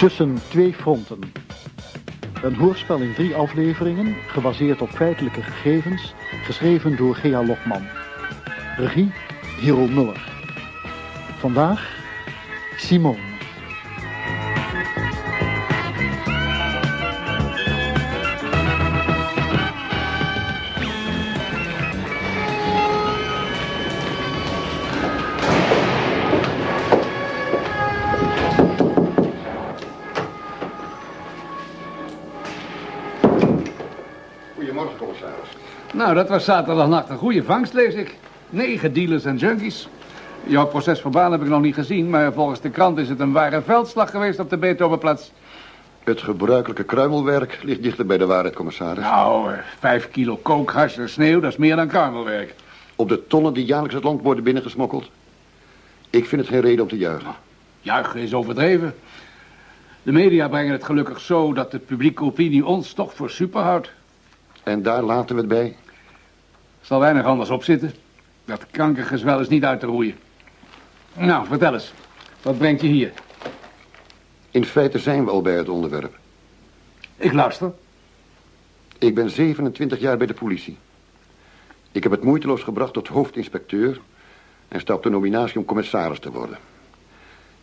Tussen twee fronten. Een hoorspel in drie afleveringen, gebaseerd op feitelijke gegevens, geschreven door Gea Lokman. Regie, Hero Muller. Vandaag, Simone. Nou, dat was zaterdagnacht een goede vangst, lees ik. Negen dealers en junkies. Jouw procesverbaal heb ik nog niet gezien, maar volgens de krant is het een ware veldslag geweest op de Beethovenplatz. Het gebruikelijke kruimelwerk ligt dichter bij de waarheid, commissaris. Nou, eh, vijf kilo kookgas en sneeuw, dat is meer dan kruimelwerk. Op de tonnen die jaarlijks het land worden binnengesmokkeld. Ik vind het geen reden om te juichen. Juichen is overdreven. De media brengen het gelukkig zo dat de publieke opinie ons toch voor super houdt. En daar laten we het bij. Zal weinig anders op zitten. Dat kankergezwel is niet uit te roeien. Nou, vertel eens. Wat brengt je hier? In feite zijn we al bij het onderwerp. Ik luister. Ik ben 27 jaar bij de politie. Ik heb het moeiteloos gebracht tot hoofdinspecteur... en sta op de nominatie om commissaris te worden.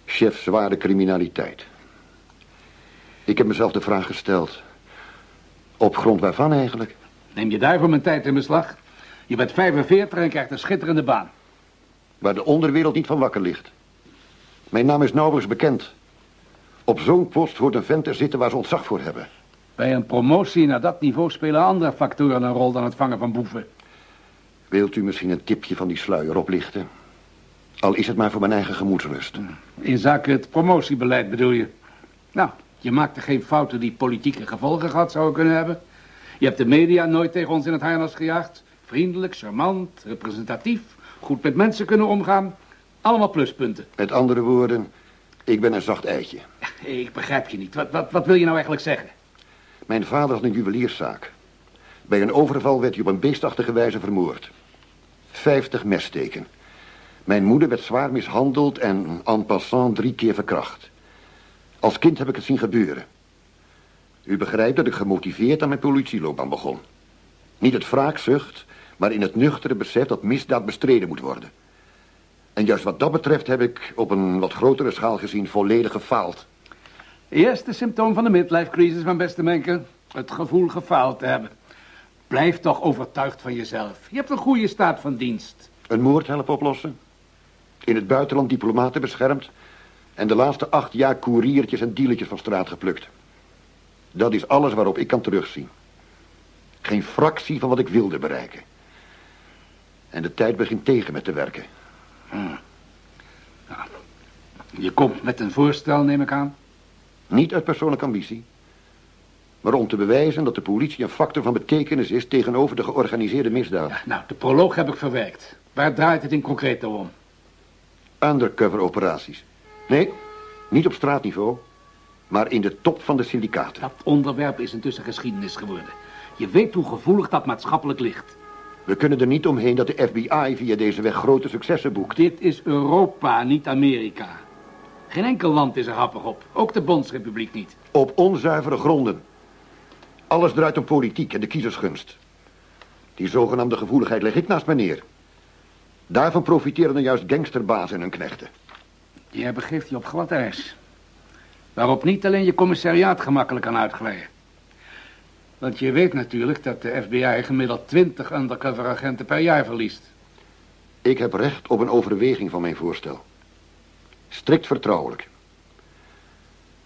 Chef zware criminaliteit. Ik heb mezelf de vraag gesteld... op grond waarvan eigenlijk? Neem je daarvoor mijn tijd in beslag? Je bent 45 en krijgt een schitterende baan. Waar de onderwereld niet van wakker ligt. Mijn naam is nauwelijks bekend. Op zo'n post hoort een vent er zitten waar ze ontzag voor hebben. Bij een promotie naar dat niveau spelen andere factoren een rol dan het vangen van boeven. Wilt u misschien een tipje van die sluier oplichten? Al is het maar voor mijn eigen gemoedsrust. In zaken het promotiebeleid bedoel je? Nou, je maakte geen fouten die politieke gevolgen gehad zouden kunnen hebben. Je hebt de media nooit tegen ons in het harnas gejaagd. Vriendelijk, charmant, representatief, goed met mensen kunnen omgaan. Allemaal pluspunten. Met andere woorden, ik ben een zacht eitje. Ik begrijp je niet. Wat, wat, wat wil je nou eigenlijk zeggen? Mijn vader had een juwelierszaak. Bij een overval werd hij op een beestachtige wijze vermoord. Vijftig messteken. Mijn moeder werd zwaar mishandeld en en passant drie keer verkracht. Als kind heb ik het zien gebeuren. U begrijpt dat ik gemotiveerd aan mijn politieloopbaan begon. Niet het wraakzucht, maar in het nuchtere besef dat misdaad bestreden moet worden. En juist wat dat betreft heb ik op een wat grotere schaal gezien volledig gefaald. Eerste symptoom van de midlife crisis, mijn beste Menke. Het gevoel gefaald te hebben. Blijf toch overtuigd van jezelf. Je hebt een goede staat van dienst. Een moord helpen oplossen. In het buitenland diplomaten beschermd. En de laatste acht jaar koeriertjes en dealertjes van straat geplukt. Dat is alles waarop ik kan terugzien. Geen fractie van wat ik wilde bereiken. En de tijd begint tegen me te werken. Je komt met een voorstel, neem ik aan. Niet uit persoonlijke ambitie. Maar om te bewijzen dat de politie een factor van betekenis is tegenover de georganiseerde misdaad. Nou, de proloog heb ik verwerkt. Waar draait het in concreet om? Undercover operaties. Nee, niet op straatniveau. Maar in de top van de syndicaten. Dat onderwerp is intussen geschiedenis geworden. Je weet hoe gevoelig dat maatschappelijk ligt. We kunnen er niet omheen dat de FBI via deze weg grote successen boekt. Dit is Europa, niet Amerika. Geen enkel land is er happig op. Ook de Bondsrepubliek niet. Op onzuivere gronden. Alles draait om politiek en de kiezersgunst. Die zogenaamde gevoeligheid leg ik naast me neer. Daarvan profiteren dan juist gangsterbazen en hun knechten. Je begeeft je op glad ijs. Waarop niet alleen je commissariaat gemakkelijk kan uitglijden. Want je weet natuurlijk dat de FBI gemiddeld 20 undercover agenten per jaar verliest. Ik heb recht op een overweging van mijn voorstel. Strikt vertrouwelijk.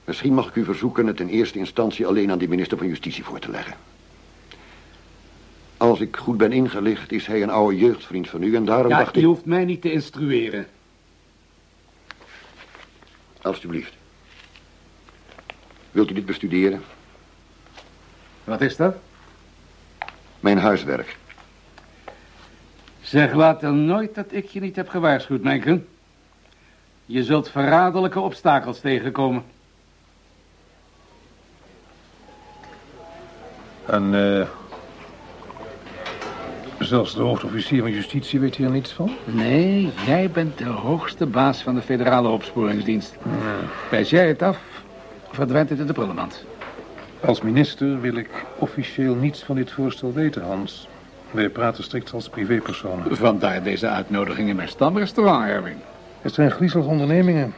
Misschien mag ik u verzoeken het in eerste instantie alleen aan de minister van Justitie voor te leggen. Als ik goed ben ingelicht, is hij een oude jeugdvriend van u en daarom Ja, dacht ik... hoeft mij niet te instrueren. Alsjeblieft. Wilt u dit bestuderen? Wat is dat? Mijn huiswerk. Zeg later nooit dat ik je niet heb gewaarschuwd, Menken. Je zult verraderlijke obstakels tegenkomen. En eh zelfs de hoofdofficier van justitie weet hier niets van? Nee, jij bent de hoogste baas van de federale opsporingsdienst. Wijs jij het af, verdwijnt het in de prullenmand. Als minister wil ik officieel niets van dit voorstel weten, Hans. Wij praten strikt als privépersonen. Vandaar deze uitnodiging in mijn stamrestaurant, Erwin. Het zijn griezelige ondernemingen.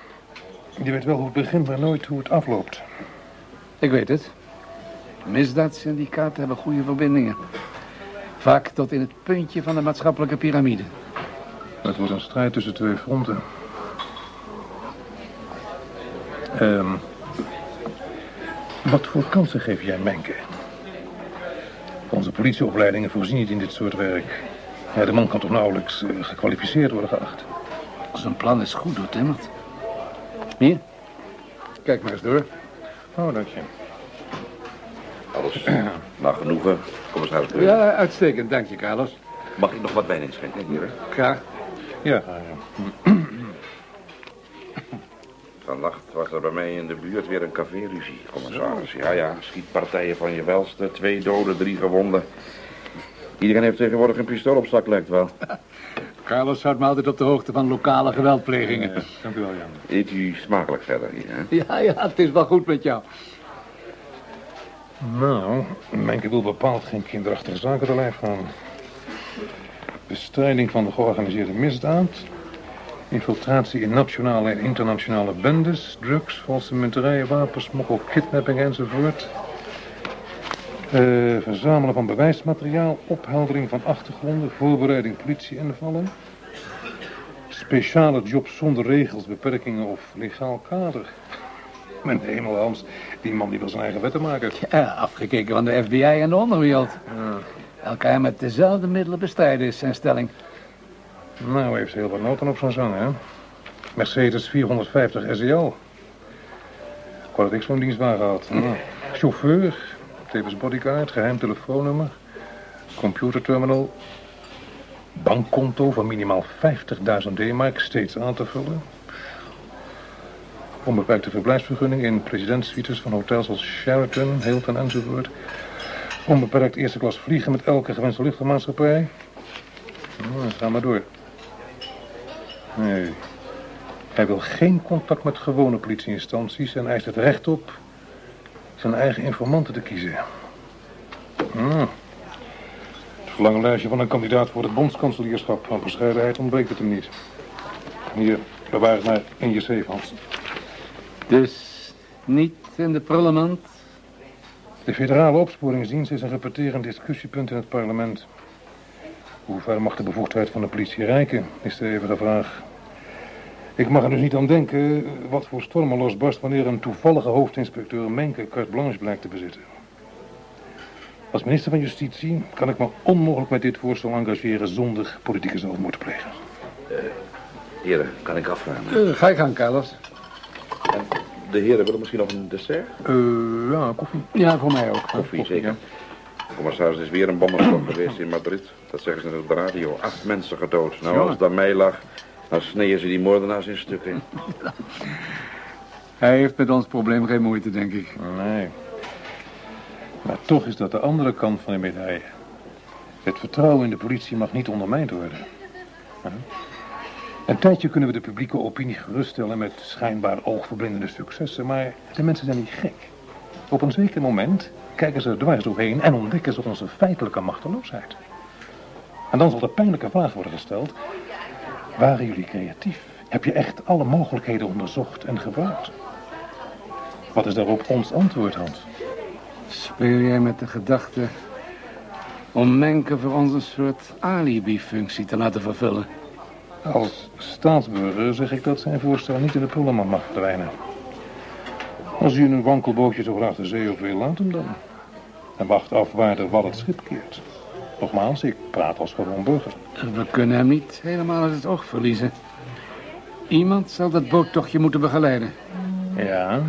Je weet wel hoe het begint, maar nooit hoe het afloopt. Ik weet het. Misdaadsyndicaten hebben goede verbindingen. Vaak tot in het puntje van de maatschappelijke piramide. Het wordt een strijd tussen twee fronten. Ehm wat voor kansen geef jij Menke? Onze politieopleidingen voorzien niet in dit soort werk. Ja, de man kan toch nauwelijks eh, gekwalificeerd worden geacht. Zijn plan is goed doortimmerd. Hier. Kijk maar eens door. Oh, dank je. Alles naar genoegen, commissaris Breuer. Ja, uitstekend. Dank je, Carlos. Mag ik nog wat wijn inschenken, heren? Graag. Ja, ja. Vannacht was er bij mij in de buurt weer een café-ruzie, commissaris. Ja, ja, schietpartijen van je welste. Twee doden, drie gewonden. Iedereen heeft tegenwoordig een pistool op zak, lijkt wel. Carlos houdt me altijd op de hoogte van lokale geweldplegingen. Dank u wel, Jan. Eet u smakelijk verder hier, hè? Ja, ja, het is wel goed met jou. Nou, Menke wil bepaald geen kinderachtige zaken te lijf gaan. Bestrijding van de georganiseerde misdaad. Infiltratie in nationale en internationale bendes. Drugs, valsementerijen, wapens, smokkel, kidnapping enzovoort. Eh, verzamelen van bewijsmateriaal. Opheldering van achtergronden. Voorbereiding politieinvallen. Speciale jobs zonder regels, beperkingen of legaal kader. Mijn hemel, Hans. Die man die wil zijn eigen wetten maken. Ja, afgekeken van de FBI en de onderwereld. Elkaar met dezelfde middelen bestrijden is zijn stelling. Nou, heeft ze heel wat noten op zo'n zang, hè? Mercedes 450 SEL. Ik ik zo'n dienstwagen had. Nou, chauffeur, tevens bodyguard, geheim telefoonnummer, computerterminal, bankkonto van minimaal 50.000 D-mark steeds aan te vullen. Onbeperkte verblijfsvergunning in presidentssuites van hotels als Sheraton, Hilton enzovoort. Onbeperkt eerste klas vliegen met elke gewenste luchtvaartmaatschappij. Nou, ga maar door. Nee. Hij wil geen contact met gewone politieinstanties en eist het recht op zijn eigen informanten te kiezen. Hmm. Het verlangenlijstje van een kandidaat voor het bondskanselierschap. Van bescheidenheid ontbreekt het hem niet. Hier, bewaar het maar in je safe, Hans. Dus niet in de prullenmand? De federale opsporingsdienst is een repeterend discussiepunt in het parlement. Hoe ver mag de bevoegdheid van de politie reiken, is de eeuwige vraag. Ik mag er dus niet aan denken wat voor storm er losbarst wanneer een toevallige hoofdinspecteur Menke carte blanche blijkt te bezitten. Als minister van Justitie kan ik me onmogelijk met dit voorstel engageren zonder politieke zelfmoord te plegen. Heren, kan ik afruimen? Eh, ga je gang, Carlos. En de heren willen misschien nog een dessert? Eh, ja, koffie. Ja, voor mij ook. Koffie, zeker. De commissaris is weer een bommenstop geweest in Madrid. Dat zeggen ze op de radio. Acht mensen gedood. Nou, als het aan mij lag, dan sneeën ze die moordenaars in stukken. Hij heeft met ons probleem geen moeite, denk ik. Nee. Maar toch is dat de andere kant van de medaille. Het vertrouwen in de politie mag niet ondermijnd worden. Een tijdje kunnen we de publieke opinie geruststellen met schijnbaar oogverblindende successen, maar de mensen zijn niet gek. Op een zeker moment kijken ze er dwars doorheen en ontdekken ze onze feitelijke machteloosheid. En dan zal de pijnlijke vraag worden gesteld, waren jullie creatief? Heb je echt alle mogelijkheden onderzocht en gebruikt? Wat is daarop ons antwoord, Hans? Speel jij met de gedachte om Menke voor ons een soort alibi-functie te laten vervullen? Als staatsburger zeg ik dat zijn voorstel niet in de prullenmand mag verdwijnen. Als u een wankelbootje zo graag de zee op wil, laat hem dan. En wacht af waar de wal het schip keert. Nogmaals, ik praat als gewoon burger. We kunnen hem niet helemaal uit het oog verliezen. Iemand zal dat boottochtje moeten begeleiden. Ja,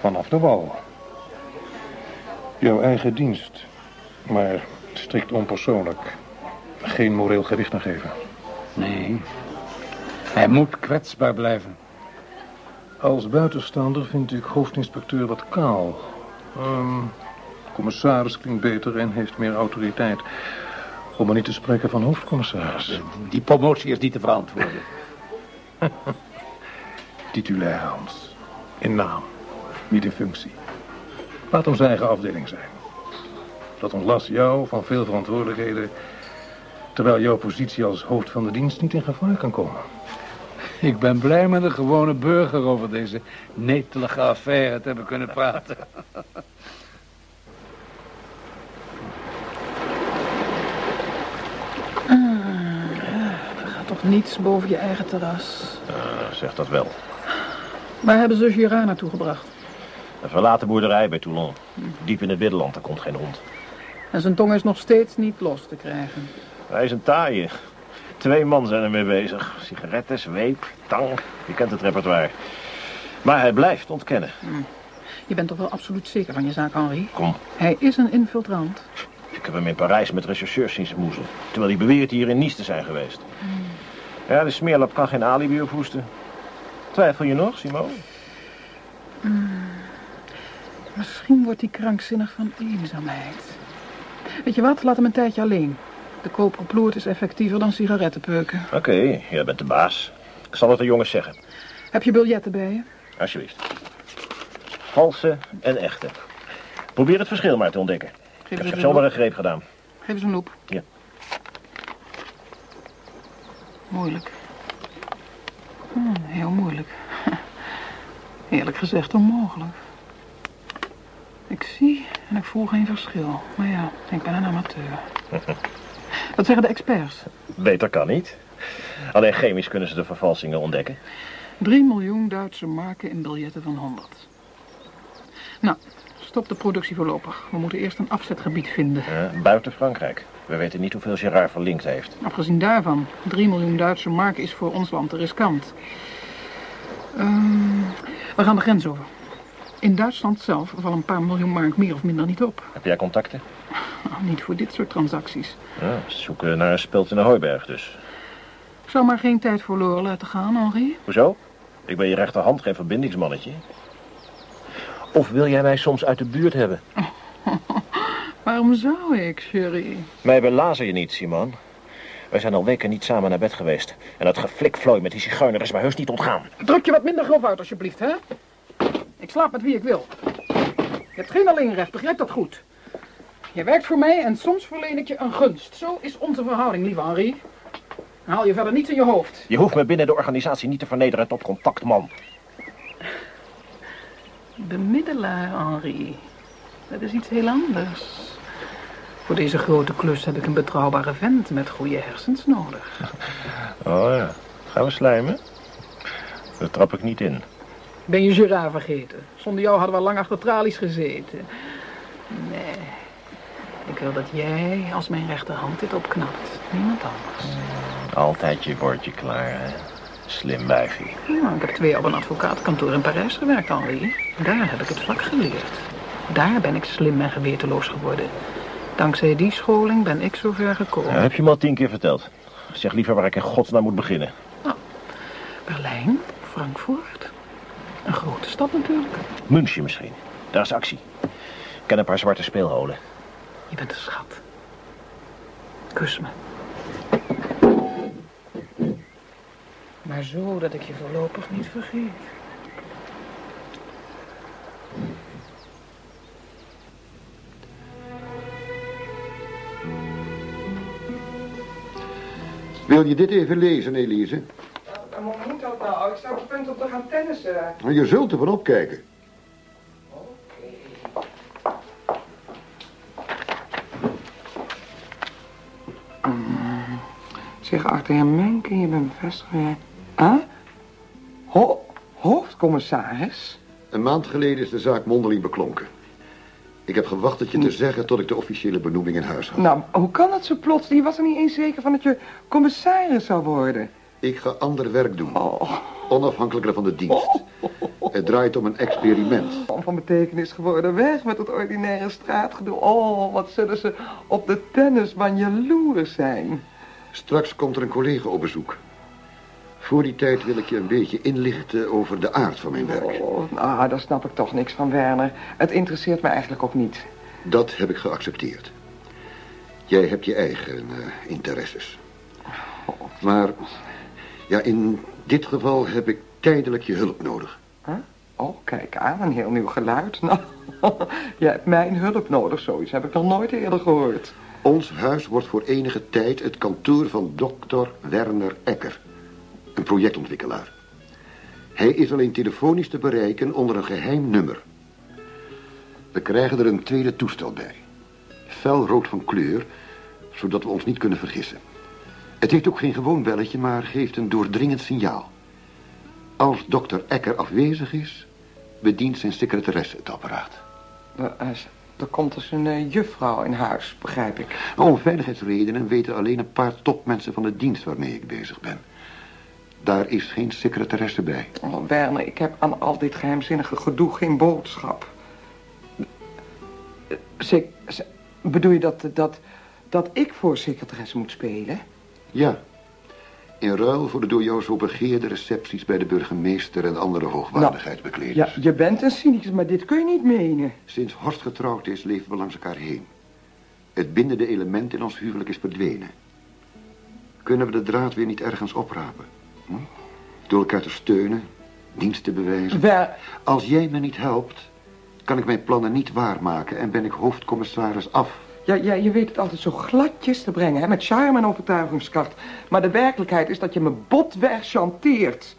vanaf de wal. Jouw eigen dienst, maar strikt onpersoonlijk. Geen moreel gewicht aan geven. Nee, hij moet kwetsbaar blijven. Als buitenstaander vind ik hoofdinspecteur wat kaal. Ehm, commissaris klinkt beter en heeft meer autoriteit. Om maar niet te spreken van hoofdcommissaris. Die promotie is niet te verantwoorden. Titulair Hans. In naam. niet in functie. Laat ons eigen afdeling zijn. Dat ontlast jou van veel verantwoordelijkheden... terwijl jouw positie als hoofd van de dienst niet in gevaar kan komen. Ik ben blij met een gewone burger over deze netelige affaire te hebben kunnen praten. Er gaat toch niets boven je eigen terras. zeg dat wel. Waar hebben ze Girard naartoe gebracht? Een verlaten boerderij bij Toulon. Diep in het binnenland, daar komt geen hond. En zijn tong is nog steeds niet los te krijgen. Hij is een taaie. Twee man zijn ermee bezig. Sigaretten, zweep, tang. Je kent het repertoire. Maar hij blijft ontkennen. Je bent toch wel absoluut zeker van je zaak, Henri? Kom, Hij is een infiltrant. ik heb hem in Parijs met rechercheurs zien smoezen. Terwijl hij beweert hier in Nice te zijn geweest. Ja, de smeerlap kan geen alibi ophoesten. Twijfel je nog, Simone? Misschien wordt hij krankzinnig van eenzaamheid. Weet je wat? Laat hem een tijdje alleen. De koperen ploert is effectiever dan sigarettenpeuken. Oké, jij bent de baas. Ik zal het de jongens zeggen. Heb je biljetten bij je? Alsjeblieft. Valse en echte. Probeer het verschil maar te ontdekken. Geef Ik heb zomaar een greep gedaan. Geef eens een loep. Ja. Moeilijk. Hmm, heel moeilijk. Eerlijk gezegd onmogelijk. Ik zie en ik voel geen verschil. Maar ja, ik ben een amateur. Wat zeggen de experts? Beter kan niet. Alleen chemisch kunnen ze de vervalsingen ontdekken. 3 miljoen Duitse marken in biljetten van 100. Nou, stop de productie voorlopig. We moeten eerst een afzetgebied vinden. Eh, buiten Frankrijk. We weten niet hoeveel Gerard verlinkt heeft. Afgezien daarvan, 3 miljoen Duitse marken is voor ons land te riskant. Ehm, we gaan de grens over. In Duitsland zelf vallen een paar miljoen mark meer of minder niet op. Heb jij contacten? Nou, niet voor dit soort transacties. Ja, zoeken naar een speld in de hooiberg dus. Ik zou maar geen tijd verloren laten gaan, Henri. Hoezo? Ik ben je rechterhand, geen verbindingsmannetje. Of wil jij mij soms uit de buurt hebben? Waarom zou ik, Sherry? Mij belazer je niet, Simon. Wij zijn al weken niet samen naar bed geweest. En dat geflikvlooi met die zigeuner is mij heus niet ontgaan. Druk je wat minder grof uit, alsjeblieft, hè? Ik slaap met wie ik wil. Je hebt geen alleenrecht, begrijp dat goed. Je werkt voor mij en soms verleen ik je een gunst. Zo is onze verhouding, lieve Henri. Haal je verder niets in je hoofd. Je hoeft me binnen de organisatie niet te vernederen tot contactman. Bemiddelaar, Henri. Dat is iets heel anders. Voor deze grote klus heb ik een betrouwbare vent met goede hersens nodig. Oh ja. Gaan we slijmen? Daar trap ik niet in. Ben je Gerard vergeten? Zonder jou hadden we lang achter tralies gezeten. Nee. Ik wil dat jij als mijn rechterhand dit opknapt. Niemand anders. Altijd je bordje klaar, hè? Slim wijfie. Ja, ik heb twee jaar op een advocatenkantoor in Parijs gewerkt, Henri. Daar heb ik het vak geleerd. Daar ben ik slim en geweerteloos geworden. Dankzij die scholing ben ik zo ver gekomen. Ja, heb je me al tien keer verteld. Zeg liever waar ik in godsnaam moet beginnen. Berlijn, Frankfurt. Een grote stad natuurlijk. München misschien. Daar is actie. Ik ken een paar zwarte speelholen. Je bent een schat. Kus me. Maar zo dat ik je voorlopig niet vergeet. Wil je dit even lezen, Elise? Een moment dat nou, ik sta op het punt om te gaan tennissen. Nou, Je zult ervan opkijken. Zeg, achter je Menken, je bent bevestigd. Huh? Ho hoofdcommissaris? Een maand geleden is de zaak mondeling beklonken. Ik heb gewacht het je te zeggen tot ik de officiële benoeming in huis had. Nou, hoe kan dat zo plots? Je was er niet eens zeker van dat je commissaris zou worden. Ik ga ander werk doen, Oh, onafhankelijker van de dienst. Het draait om een experiment. van betekenis geworden. Weg met het ordinaire straatgedoe. Oh, wat zullen ze op de tennisbaan jaloers zijn. Straks komt er een collega op bezoek. Voor die tijd wil ik je een beetje inlichten over de aard van mijn werk. Oh, nou, daar snap ik toch niks van, Werner. Het interesseert me eigenlijk ook niet. Dat heb ik geaccepteerd. Jij hebt je eigen eh, interesses. Maar ja, in dit geval heb ik tijdelijk je hulp nodig. Huh? Oh, kijk aan, een heel nieuw geluid. Nou, jij hebt mijn hulp nodig. Zoiets heb ik nog nooit eerder gehoord. Ons huis wordt voor enige tijd het kantoor van dokter Werner Ecker. Een projectontwikkelaar. Hij is alleen telefonisch te bereiken onder een geheim nummer. We krijgen er een tweede toestel bij. Felrood van kleur, zodat we ons niet kunnen vergissen. Het heeft ook geen gewoon belletje, maar geeft een doordringend signaal. Als dokter Ecker afwezig is, bedient zijn secretaresse het apparaat. Er, er- er komt dus een eh, juffrouw in huis, begrijp ik. Om veiligheidsredenen weten alleen een paar topmensen van de dienst waarmee ik bezig ben. Daar is geen secretaresse bij. Oh, Werner, ik heb aan al dit geheimzinnige gedoe geen boodschap. Eh, bedoel je dat, dat, dat ik voor secretaresse moet spelen? Ja. In ruil voor de door jou zo begeerde recepties bij de burgemeester en andere hoogwaardigheidsbekleders. Ja, je bent een cynicus, maar dit kun je niet menen. Sinds Horst getrouwd is, leven we langs elkaar heen. Het bindende element in ons huwelijk is verdwenen. Kunnen we de draad weer niet ergens oprapen? Hm? Door elkaar te steunen, dienst te bewijzen. Wer... Als jij me niet helpt, kan ik mijn plannen niet waarmaken en ben ik hoofdcommissaris af. Ja, ja, je weet het altijd zo gladjes te brengen, hè, met charme en overtuigingskracht. Maar de werkelijkheid is dat je me botweg chanteert.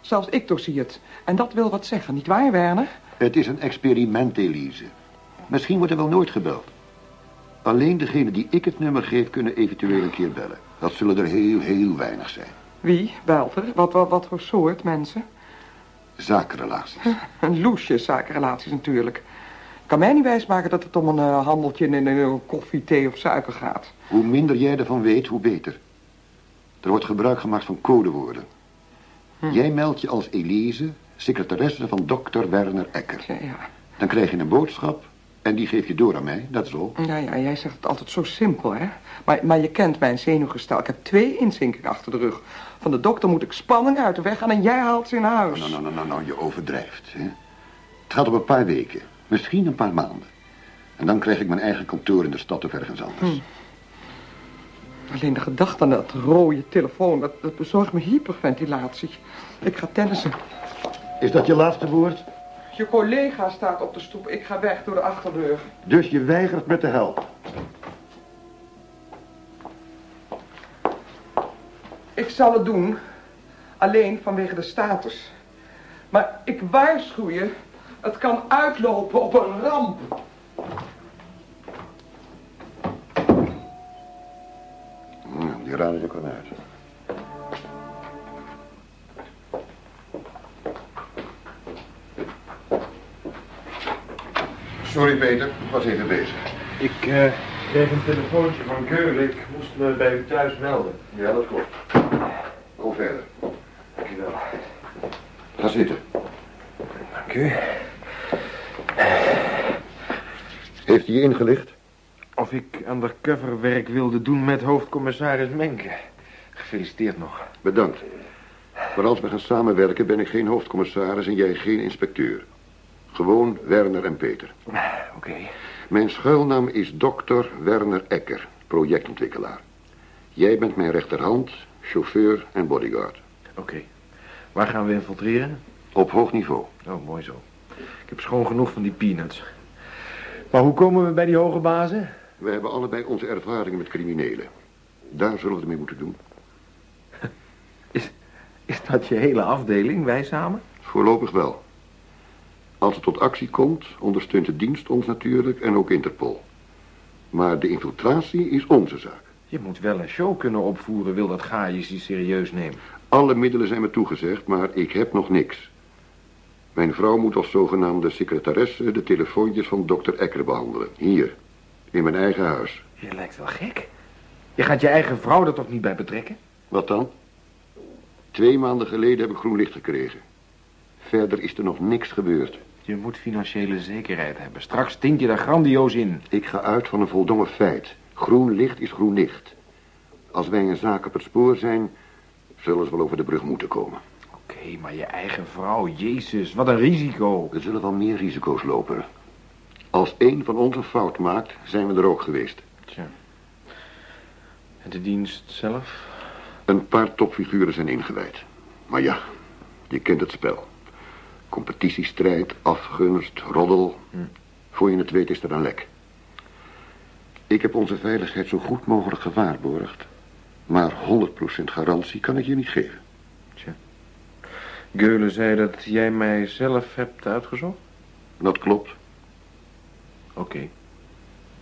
Zelfs ik doorzie het. En dat wil wat zeggen, niet waar, Werner? Het is een experiment, Elise. Misschien wordt er wel nooit gebeld. Alleen degene die ik het nummer geef, kunnen eventueel een keer bellen. Dat zullen er heel, heel weinig zijn. Wie, Belter? Wat, wat, wat voor soort mensen? Zakenrelaties. Een loesje zakenrelaties natuurlijk. Kan mij niet wijsmaken dat het om een eh, handeltje in, in koffie, thee of suiker gaat. Hoe minder jij ervan weet, hoe beter. Er wordt gebruik gemaakt van codewoorden. Jij meldt je als Elise, secretaresse van dokter Werner Ecker. Ja, ja. Dan krijg je een boodschap en die geef je door aan mij, dat is al. Ja, ja, jij zegt het altijd zo simpel, hè? Maar, maar je kent mijn zenuwgestel. Ik heb twee inzinkingen achter de rug. Van de dokter moet ik spanning uit de weg gaan en jij haalt ze in huis. Nou, nou, nou, nou, nou, je overdrijft. Hè? Het gaat om een paar weken, misschien een paar maanden. En dan krijg ik mijn eigen kantoor in de stad of ergens anders. Alleen de gedachte aan dat rode telefoon, dat, dat bezorgt me hyperventilatie. Ik ga tennissen. Is dat je laatste woord? Je collega staat op de stoep. Ik ga weg door de achterdeur. Dus je weigert me te helpen. Ik zal het doen. Alleen vanwege de status. Maar ik waarschuw je, het kan uitlopen op een ramp. Nou, die raad is ook wel uit. Sorry Peter, ik was even bezig. Ik eh, kreeg een telefoontje van Keulen. Ik moest me bij u thuis melden. Ja, dat klopt. Kom verder. Dankjewel. Ga zitten. Dank u. Heeft hij je ingelicht? Of ik undercover werk wilde doen met hoofdcommissaris Menke. Gefeliciteerd nog. Bedankt. Maar als we gaan samenwerken ben ik geen hoofdcommissaris en jij geen inspecteur. Gewoon Werner en Peter. Oké. Mijn schuilnaam is dokter Werner Ecker, projectontwikkelaar. Jij bent mijn rechterhand, chauffeur en bodyguard. Oké. Waar gaan we infiltreren? Op hoog niveau. Oh, mooi zo. Ik heb schoon genoeg van die peanuts. Maar hoe komen we bij die hoge bazen? We hebben allebei onze ervaringen met criminelen. Daar zullen we het mee moeten doen. Is dat je hele afdeling, wij samen? Voorlopig wel. Als het tot actie komt, ondersteunt de dienst ons natuurlijk en ook Interpol. Maar de infiltratie is onze zaak. Je moet wel een show kunnen opvoeren, wil dat Gaius je serieus nemen. Alle middelen zijn me toegezegd, maar ik heb nog niks. Mijn vrouw moet als zogenaamde secretaresse de telefoontjes van dokter Ecker behandelen. Hier, in mijn eigen huis. Je lijkt wel gek. Je gaat je eigen vrouw er toch niet bij betrekken? Wat dan? Twee maanden geleden heb ik groen licht gekregen. Verder is er nog niks gebeurd. Je moet financiële zekerheid hebben. Straks tint je daar grandioos in. Ik ga uit van een voldongen feit. Groen licht is groen licht. Als wij een zaak op het spoor zijn, zullen ze wel over de brug moeten komen. Oké, maar je eigen vrouw, jezus, wat een risico. We zullen wel meer risico's lopen. Als één van ons een fout maakt, zijn we er ook geweest. Tja. En de dienst zelf? Een paar topfiguren zijn ingewijd. Maar ja, je kent het spel. Competitiestrijd, afgunst, roddel. Voor je het weet is er een lek. Ik heb onze veiligheid zo goed mogelijk gewaarborgd. Maar 100% garantie kan ik je niet geven. Geulen zei dat jij mij zelf hebt uitgezocht? Dat klopt. Oké.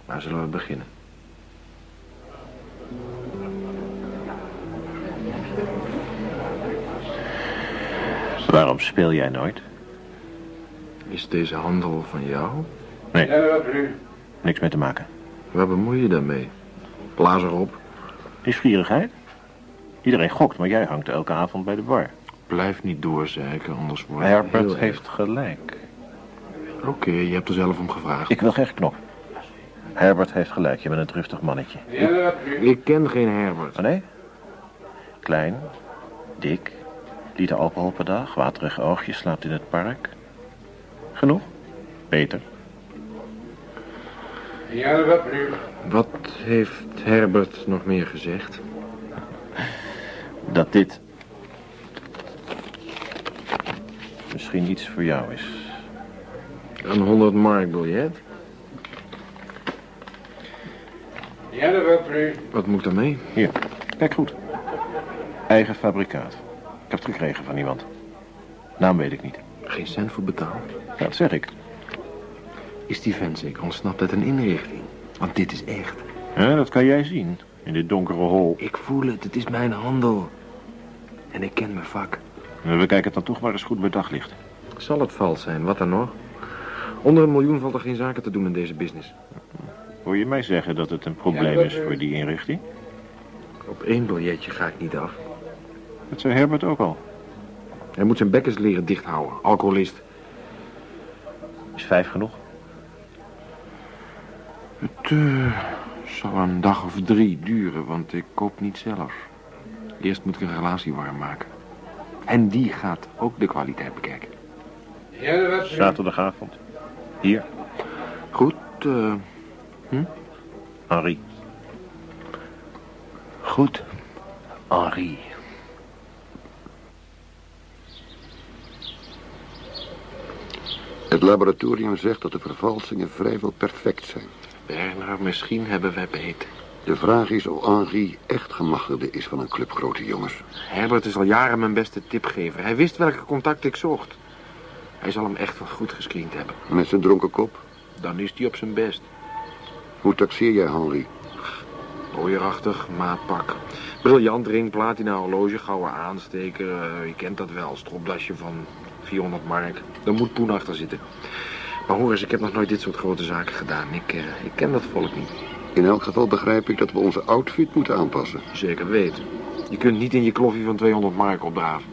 Waar zullen we beginnen? Waarom speel jij nooit? Is deze handel van jou? Nee, niks mee te maken. Waar bemoei je daarmee? Blaas erop. Nieuwsgierigheid? Iedereen gokt, maar jij hangt elke avond bij de bar. Blijf niet doorzeiken, anders wordt het Herbert heeft gelijk. Oké, je hebt er zelf om gevraagd. Ik wil geen knop. Herbert heeft gelijk, je bent een driftig mannetje. Ik ken geen Herbert. Oh nee? Klein, dik, liter alcohol per dag, waterige oogjes, slaapt in het park. Genoeg? Beter. Wat heeft Herbert nog meer gezegd? Dat dit... misschien iets voor jou is. Een 100 mark biljet? Wat moet ik daarmee? Hier, kijk goed. Eigen fabrikaat. Ik heb het gekregen van iemand. Naam weet ik niet. Geen cent voor betaald. Ja, dat zeg ik. Is die vent zeker ontsnapt uit een inrichting? Want dit is echt. Ja, dat kan jij zien. In dit donkere hol. Ik voel het, het is mijn handel. En ik ken mijn vak. We bekijken het dan toch maar eens goed bij daglicht. Zal het vals zijn, wat dan nog? Onder een miljoen valt er geen zaken te doen in deze business. Hoor je mij zeggen dat het een probleem is voor die inrichting? Op één biljetje ga ik niet af. Dat zei Herbert ook al. Hij moet zijn bekkens leren dichthouden. Alcoholist. Is vijf genoeg? Het eh, zal een dag of drie duren, want ik koop niet zelf. Eerst moet ik een relatie warm maken. En die gaat ook de kwaliteit bekijken. Zaterdagavond. Hier, Goed, eh, Henri. goed. Henri. Het laboratorium zegt dat de vervalsingen vrijwel perfect zijn. Bernard, misschien hebben wij beet. De vraag is of Henri echt gemachtigde is van een club grote jongens. Herbert is al jaren mijn beste tipgever. Hij wist welke contact ik zocht. Hij zal hem echt wel goed gescreend hebben. Met zijn dronken kop. Dan is hij op zijn best. Hoe taxeer jij Henri? Ooierachtig, maatpak. Briljant ring, platina horloge, gouden aansteker. eh, je kent dat wel, stropdasje van 400 mark. Daar moet poen achter zitten. Maar hoor eens, ik heb nog nooit dit soort grote zaken gedaan. Ik, eh, ik ken dat volk niet. In elk geval begrijp ik dat we onze outfit moeten aanpassen. Zeker weten. Je kunt niet in je kloffie van 200 mark opdraven.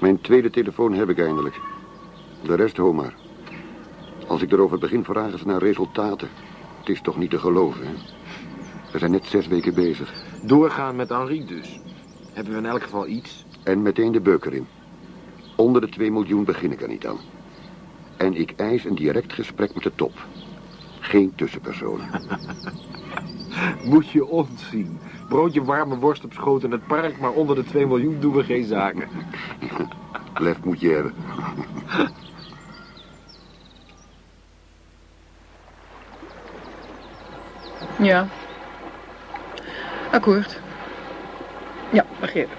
Mijn tweede telefoon heb ik eindelijk. De rest hoor maar. Als ik erover begin, vragen ze naar resultaten. Het is toch niet te geloven, hè? We zijn net zes weken bezig. Doorgaan met Henri dus. Hebben we in elk geval iets? En meteen de beuker in. Onder de 2 miljoen begin ik er niet aan. En ik eis een direct gesprek met de top. Geen tussenpersonen. Moet je ons zien. Broodje warme worst op schoot in het park, maar onder de 2 miljoen doen we geen zaken. Lef moet je hebben. Ja. Akkoord. Ja, begrepen.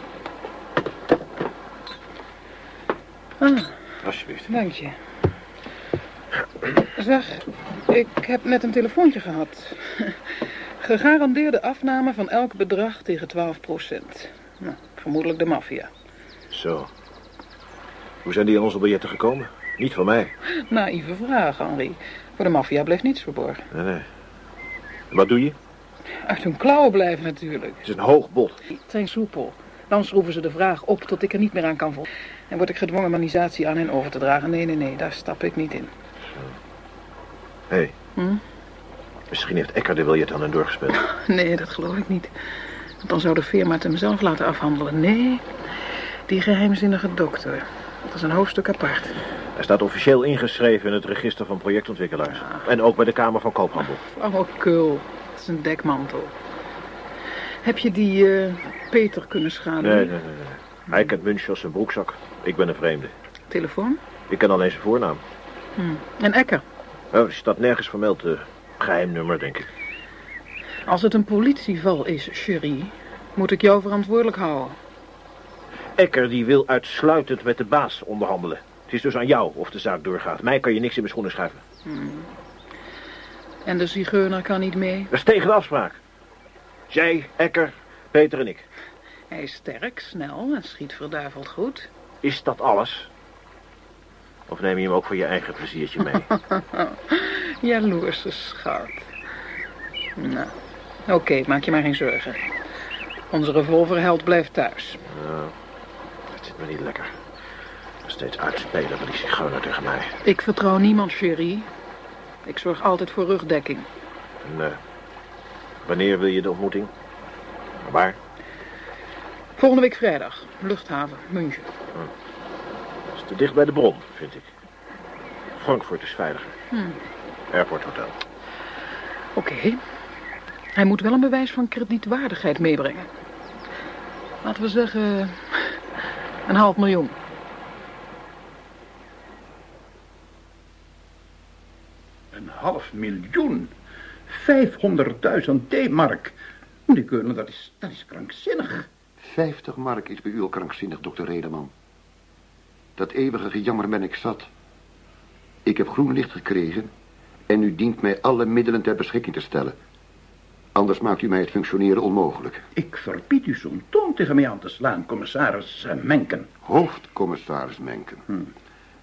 Ah, Alsjeblieft. dank je. Zeg, ik heb net een telefoontje gehad. Gegarandeerde afname van elk bedrag tegen 12 procent. Nou, vermoedelijk de maffia. Zo. Hoe zijn die aan onze biljetten gekomen? Niet van mij. Naïeve vraag, Henri. Voor de maffia bleef niets verborgen. Nee, nee. Wat doe je? Uit hun klauwen blijven natuurlijk. Het is een hoog bod. Het zijn soepel. Dan schroeven ze de vraag op tot ik er niet meer aan kan volgen. En word ik gedwongen manisatie aan hen over te dragen. Nee, nee, nee, daar stap ik niet in. Hé. Hey. Hm? Misschien heeft Ecker de biljet aan hen doorgespeeld. Nee, dat geloof ik niet. Want dan zou de firma het hem zelf laten afhandelen. Nee, die geheimzinnige dokter. Dat is een hoofdstuk apart. Hij staat officieel ingeschreven in het register van projectontwikkelaars. En ook bij de Kamer van Koophandel. Flauwekul. Het is een dekmantel. Heb je die eh, Peter kunnen schaden? Nee, nee, nee, nee. Hij kent München als zijn broekzak. Ik ben een vreemde. Telefoon? Ik ken alleen zijn voornaam. En Ekker, Oh, die staat nergens vermeld. geheim nummer, denk ik. als het een politieval is, Cherie, moet ik jou verantwoordelijk houden. Ekker die wil uitsluitend met de baas onderhandelen. Het is dus aan jou of de zaak doorgaat. Mij kan je niks in mijn schoenen schuiven. En de zigeuner kan niet mee. Dat is tegen de afspraak. Jij, Ekker, Peter en ik. Hij is sterk, snel en schiet verduiveld goed. Is dat alles? Of neem je hem ook voor je eigen pleziertje mee? Jaloerse schat. Nou, oké, maak je maar geen zorgen. Onze revolverheld blijft thuis. Nou, dat zit me niet lekker. Steeds uitspelen van die zigeuner tegen mij. Ik vertrouw niemand, Cherie. Ik zorg altijd voor rugdekking. En, wanneer wil je de ontmoeting? Waar? Volgende week vrijdag, luchthaven, München. Is te dicht bij de bron, vind ik. Frankfurt is veiliger. Airport Hotel. Oké. Hij moet wel een bewijs van kredietwaardigheid meebrengen. Laten we zeggen... een half miljoen. Een half miljoen. 500.000 D-mark. Meneer Keulen, dat is, dat is krankzinnig. 50 mark is bij u al krankzinnig, dokter Redeman. Dat eeuwige gejammer ben ik zat. Ik heb groen licht gekregen en u dient mij alle middelen ter beschikking te stellen. Anders maakt u mij het functioneren onmogelijk. Ik verbied u zo'n toon tegen mij aan te slaan, commissaris Menken. Hoofdcommissaris Menken.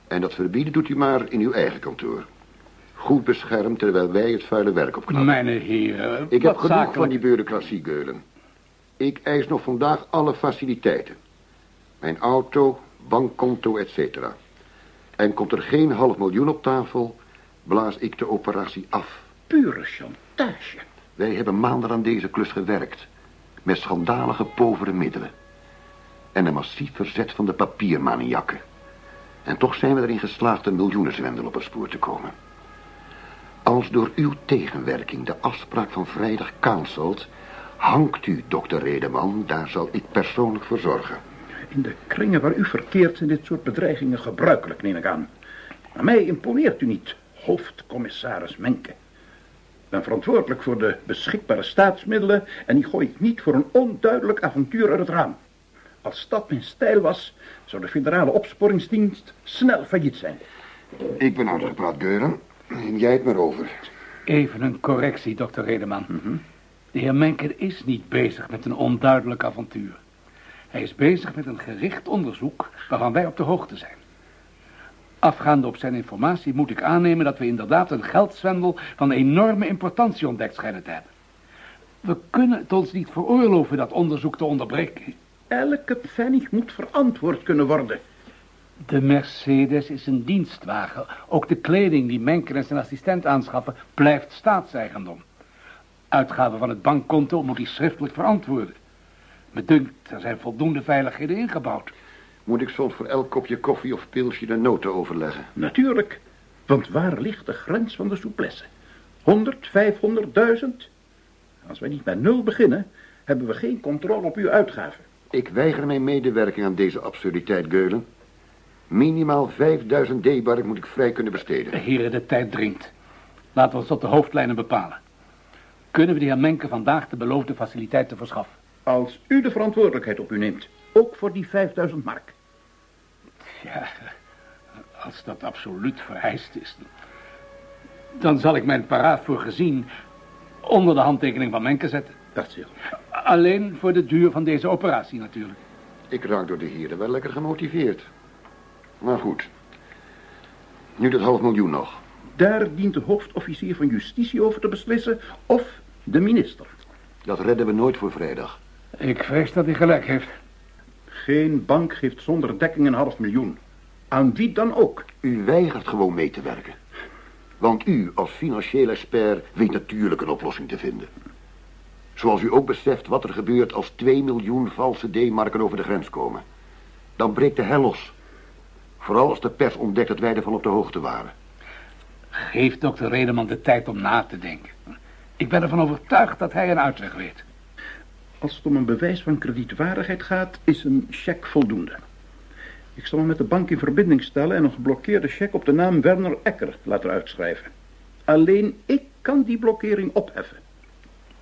En dat verbieden doet u maar in uw eigen kantoor. Goed beschermd terwijl wij het vuile werk opknappen. Mijn heren, Ik heb genoeg zakelijk- van die bureaucratie, Geulen. Ik eis nog vandaag alle faciliteiten. Mijn auto, bankkonto, etc. En komt er geen half miljoen op tafel, blaas ik de operatie af. Pure chantage. Wij hebben maanden aan deze klus gewerkt. Met schandalige povere middelen. En een massief verzet van de papiermaniakken. En toch zijn we erin geslaagd een miljoenenzwendel op het spoor te komen. Als door uw tegenwerking de afspraak van vrijdag cancelt... hangt u, dokter Redeman, daar zal ik persoonlijk voor zorgen. In de kringen waar u verkeert zijn dit soort bedreigingen gebruikelijk, neem ik aan. Maar mij imponeert u niet, hoofdcommissaris Menke. Ik ben verantwoordelijk voor de beschikbare staatsmiddelen... en die gooi ik niet voor een onduidelijk avontuur uit het raam. Als dat mijn stijl was, zou de federale opsporingsdienst snel failliet zijn. Ik ben uitgepraat, Geuren. Neem jij het maar over. Even een correctie, dokter Redeman. De heer Menken is niet bezig met een onduidelijk avontuur. Hij is bezig met een gericht onderzoek waarvan wij op de hoogte zijn. Afgaande op zijn informatie moet ik aannemen dat we inderdaad een geldzwendel van enorme importantie ontdekt schijnen te hebben. We kunnen het ons niet veroorloven dat onderzoek te onderbreken. Elke pfennig moet verantwoord kunnen worden. De Mercedes is een dienstwagen. Ook de kleding die Menken en zijn assistent aanschaffen blijft staatseigendom. Uitgaven van het bankkonto moet hij schriftelijk verantwoorden. Me dunkt, er zijn voldoende veiligheden ingebouwd. Moet ik soms voor elk kopje koffie of pilsje de noten overleggen? Natuurlijk, want waar ligt de grens van de souplesse? 100, 500.000? Als wij niet bij nul beginnen, hebben we geen controle op uw uitgaven. Ik weiger mijn medewerking aan deze absurditeit, Geulen. Minimaal 5000 D-bark moet ik vrij kunnen besteden. Heren, de tijd dringt. Laten we ons op de hoofdlijnen bepalen. Kunnen we de heer Menken vandaag de beloofde faciliteiten verschaffen? Als u de verantwoordelijkheid op u neemt, ook voor die 5000 mark. Ja, als dat absoluut vereist is... dan zal ik mijn paraat voor gezien onder de handtekening van Menken zetten. Dat zil. Alleen voor de duur van deze operatie natuurlijk. Ik raak door de heren wel lekker gemotiveerd. Maar goed. Nu dat half miljoen nog. Daar dient de hoofdofficier van justitie over te beslissen of de minister. Dat redden we nooit voor vrijdag. Ik vrees dat hij gelijk heeft. Geen bank geeft zonder dekking een half miljoen. Aan wie dan ook. U weigert gewoon mee te werken. Want u als financieel expert weet natuurlijk een oplossing te vinden. Zoals u ook beseft wat er gebeurt als 2 miljoen valse D-marken over de grens komen. Dan breekt de hel los. Vooral als de pers ontdekt dat wij ervan op de hoogte waren. Geef dokter Redeman de tijd om na te denken. Ik ben ervan overtuigd dat hij een uitweg weet. Als het om een bewijs van kredietwaardigheid gaat, is een cheque voldoende. Ik zal me met de bank in verbinding stellen en een geblokkeerde cheque op de naam Werner Ecker laten uitschrijven. Alleen ik kan die blokkering opheffen.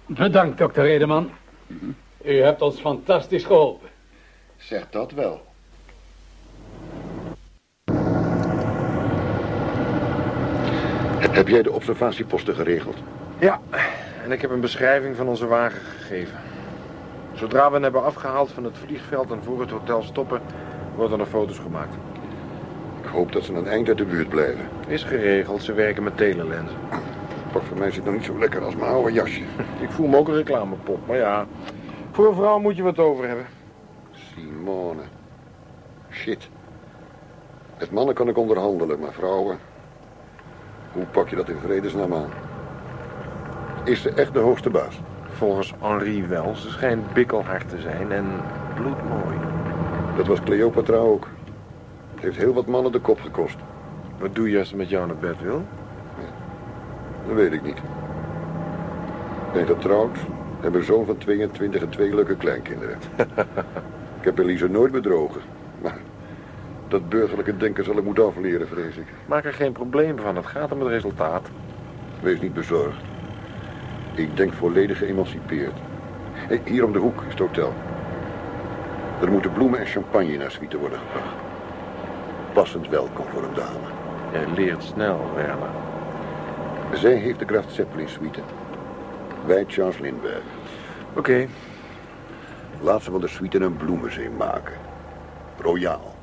Bedankt, dokter Redeman. U hebt ons fantastisch geholpen. Zeg dat wel. Heb jij de observatieposten geregeld? Ja, en ik heb een beschrijving van onze wagen gegeven. Zodra we hem hebben afgehaald van het vliegveld en voor het hotel stoppen, worden er foto's gemaakt. Ik hoop dat ze een eind uit de buurt blijven. Is geregeld, ze werken met telelenzen. Pak voor mij zit nog niet zo lekker als mijn oude jasje. Ik voel me ook een reclamepop, maar ja. Voor een vrouw moet je wat over hebben. Simone. Shit. Met mannen kan ik onderhandelen, maar vrouwen... Hoe pak je dat in vredesnaam aan? Is ze echt de hoogste baas? Volgens Henri wel. Ze schijnt bikkelhard te zijn en bloedmooi. Dat was Cleopatra ook. Het heeft heel wat mannen de kop gekost. Wat doe je als ze met jou naar bed wil? Dat weet ik niet. Ben getrouwd, heb een zoon van 22 en twee leuke kleinkinderen. ik heb Elise nooit bedrogen. Maar dat burgerlijke denken zal ik moeten afleren, vrees ik. Maak er geen probleem van, het gaat om het resultaat. Wees niet bezorgd. Ik denk volledig geëmancipeerd. Hey, hier om de hoek is het hotel. Er moeten bloemen en champagne naar suite worden gebracht. Passend welkom voor een dame. Jij leert snel, Werner. Zij heeft de Graaf Zeppelin suite. Wij Charles Lindbergh. Oké. Laat ze van de suite een bloemenzee maken. Royaal.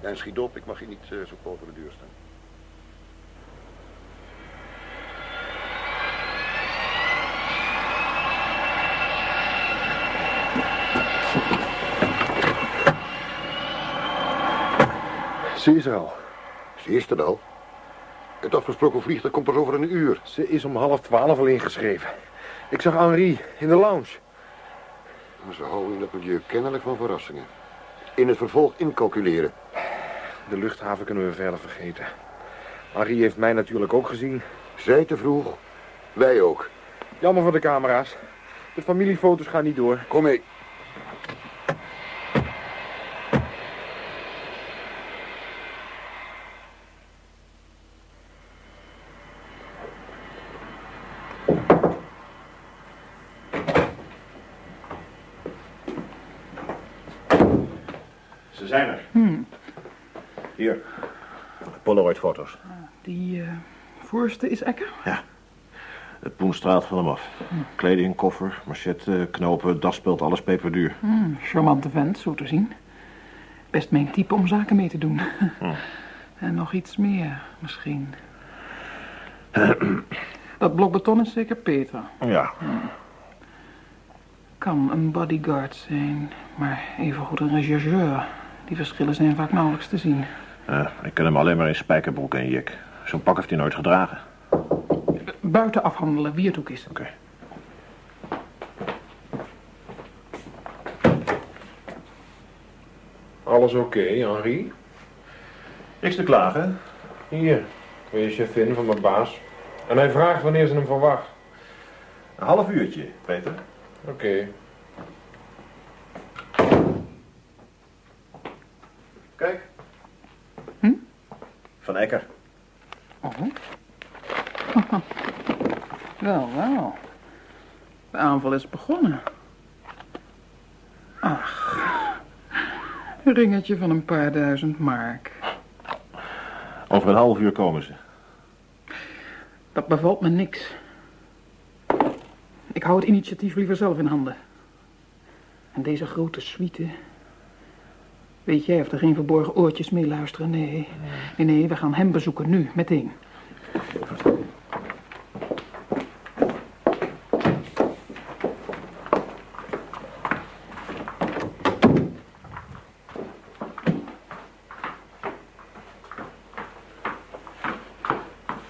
En schiet op, ik mag hier niet eh, zo voor de deur staan. Ze is er al. Ze is er al. Het afgesproken vliegtuig komt pas over een uur. Ze is om half twaalf al ingeschreven. Ik zag Henri in de lounge. Ze houden in dat milieu kennelijk van verrassingen. In het vervolg incalculeren. De luchthaven kunnen we verder vergeten. Henri heeft mij natuurlijk ook gezien. Zij te vroeg, wij ook. Jammer voor de camera's. De familiefoto's gaan niet door. Kom mee. Ze zijn er. Hmm. Hier. Die eh, voorste is Ekker? Het poen straalt van hem af. Kleding, koffer, machette, knopen, dasspeld, alles peperduur. Hmm, charmante vent, zo te zien. Best mijn type om zaken mee te doen. en nog iets meer, misschien. Dat blok beton is zeker Peter. Ja, Kan een bodyguard zijn, maar evengoed een rechercheur. Die verschillen zijn vaak nauwelijks te zien. Eh, ik ken hem alleen maar in spijkerbroek en jek. Zo'n pak heeft hij nooit gedragen. Buiten afhandelen wie het ook is. Oké. Alles oké, Henri? Niks te klagen. Hier, ben je chefin van mijn baas. En hij vraagt wanneer ze hem verwacht. Een half uurtje, Peter. Oké. Hm? Van Ekker. Oh. wel, wel. De aanval is begonnen. Ach. Een ringetje van een paar duizend mark. Over een half uur komen ze. Dat bevalt me niks. Ik hou het initiatief liever zelf in handen. En deze grote suite... Weet jij of er geen verborgen oortjes mee luisteren? Nee. Nee, nee, we gaan hem bezoeken nu, meteen.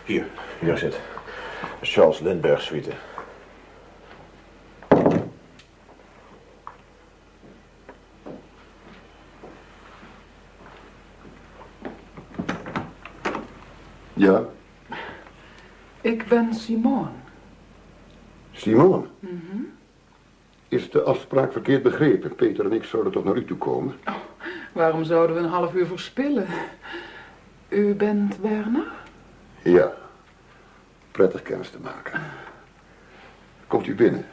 Hier, hier zit. Charles Lindbergh suite. Ben Simone. Simon. Is de afspraak verkeerd begrepen? Peter en ik zouden toch naar u toe komen? Waarom zouden we een half uur verspillen? U bent Werner? Ja. Prettig kennis te maken. Komt u binnen.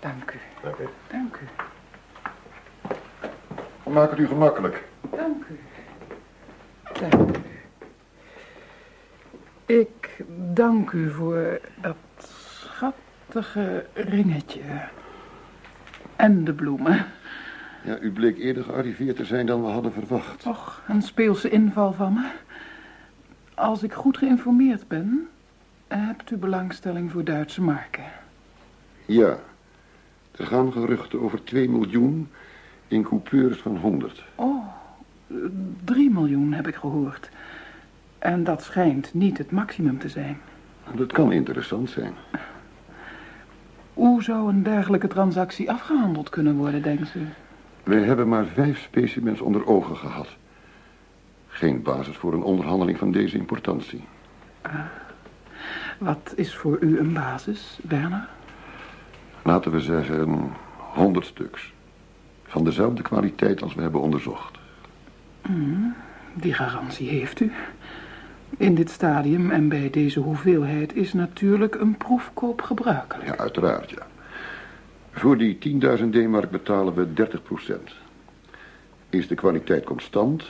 Dank u. Dank u. Dank u. Maak het u gemakkelijk. Dank u. Dank u. Ik dank u voor dat schattige ringetje. En de bloemen. Ja, u bleek eerder gearriveerd te zijn dan we hadden verwacht. Och, een speelse inval van me. Als ik goed geïnformeerd ben, hebt u belangstelling voor Duitse marken. Ja. Er gaan geruchten over 2 miljoen in coupeurs van 100. Oh, 3 miljoen heb ik gehoord. En dat schijnt niet het maximum te zijn. Dat kan interessant zijn. Hoe zou een dergelijke transactie afgehandeld kunnen worden, denkt u? Wij hebben maar vijf specimens onder ogen gehad. Geen basis voor een onderhandeling van deze importantie. Wat is voor u een basis, Werner? Laten we zeggen 100 stuks. Van dezelfde kwaliteit als we hebben onderzocht. Hmm, die garantie heeft u. In dit stadium en bij deze hoeveelheid is natuurlijk een proefkoop gebruikelijk. Ja, uiteraard, ja. Voor die 10.000 D-mark betalen we 30 procent. Is de kwaliteit constant,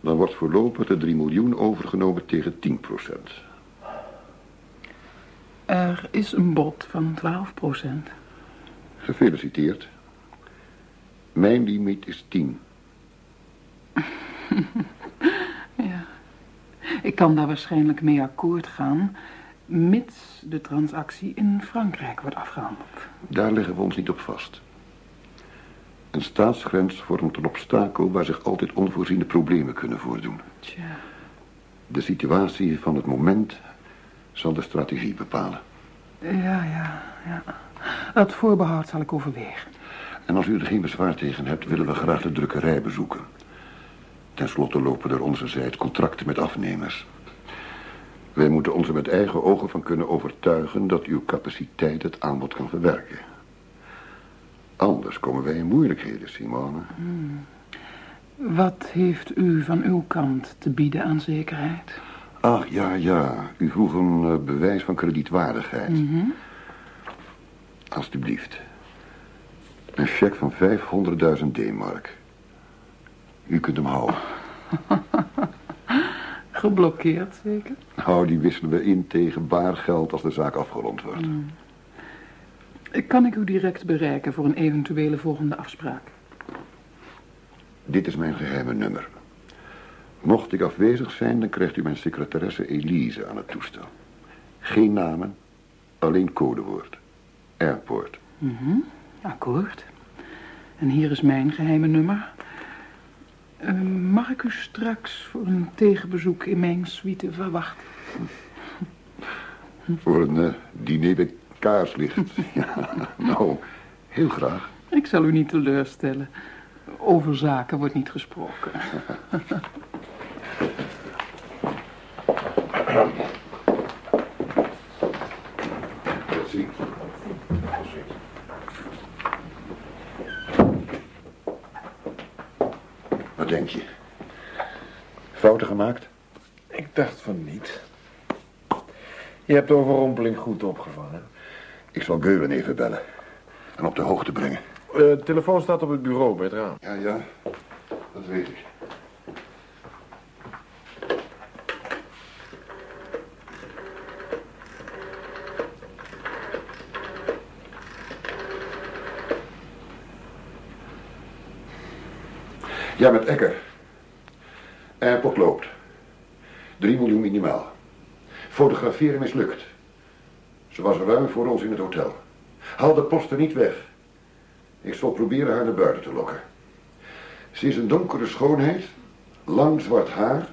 dan wordt voorlopig de 3 miljoen overgenomen tegen 10 procent. Er is een bod van 12 procent. Gefeliciteerd. Mijn limiet is 10. Kan daar waarschijnlijk mee akkoord gaan, mits de transactie in Frankrijk wordt afgehandeld. Daar leggen we ons niet op vast. Een staatsgrens vormt een obstakel waar zich altijd onvoorziene problemen kunnen voordoen. Tja, De situatie van het moment zal de strategie bepalen. ja, ja, ja. Dat voorbehoud zal ik overwegen. En als u er geen bezwaar tegen hebt, willen we graag de drukkerij bezoeken. Ten slotte lopen er onze contracten met afnemers. Wij moeten ons er met eigen ogen van kunnen overtuigen dat uw capaciteit het aanbod kan verwerken. Anders komen wij in moeilijkheden, Simone. Wat heeft u van uw kant te bieden aan zekerheid? Ach, ja, ja. U vroeg een eh, bewijs van kredietwaardigheid. Mhm. Alsjeblieft. Een cheque van 500.000 D-mark. U kunt hem houden. Geblokkeerd, zeker? Nou, die wisselen we in tegen baar geld als de zaak afgerond wordt. Kan ik u direct bereiken voor een eventuele volgende afspraak? Dit is mijn geheime nummer. Mocht ik afwezig zijn, dan krijgt u mijn secretaresse Elise aan het toestel. Geen namen, alleen codewoord. Airport. Mhm, akkoord. En hier is mijn geheime nummer. Eh, mag ik u straks voor een tegenbezoek in mijn suite verwachten? Voor een eh, diner bij kaarslicht. ja, nou, heel graag. Ik zal u niet teleurstellen. Over zaken wordt niet gesproken. Tot ziens. Wat denk je? Fouten gemaakt? Ik dacht van niet. Je hebt de overrompeling goed opgevangen. Ik zal Geuren even bellen. En op de hoogte brengen. Eh, telefoon staat op het bureau bij het raam. Ja, ja. Dat weet ik. Ja, met Ekker. Airport loopt. 3 miljoen minimaal. Fotograferen mislukt. Ze was ruim voor ons in het hotel. Haal de posten niet weg. Ik zal proberen haar naar buiten te lokken. Ze is een donkere schoonheid, lang zwart haar,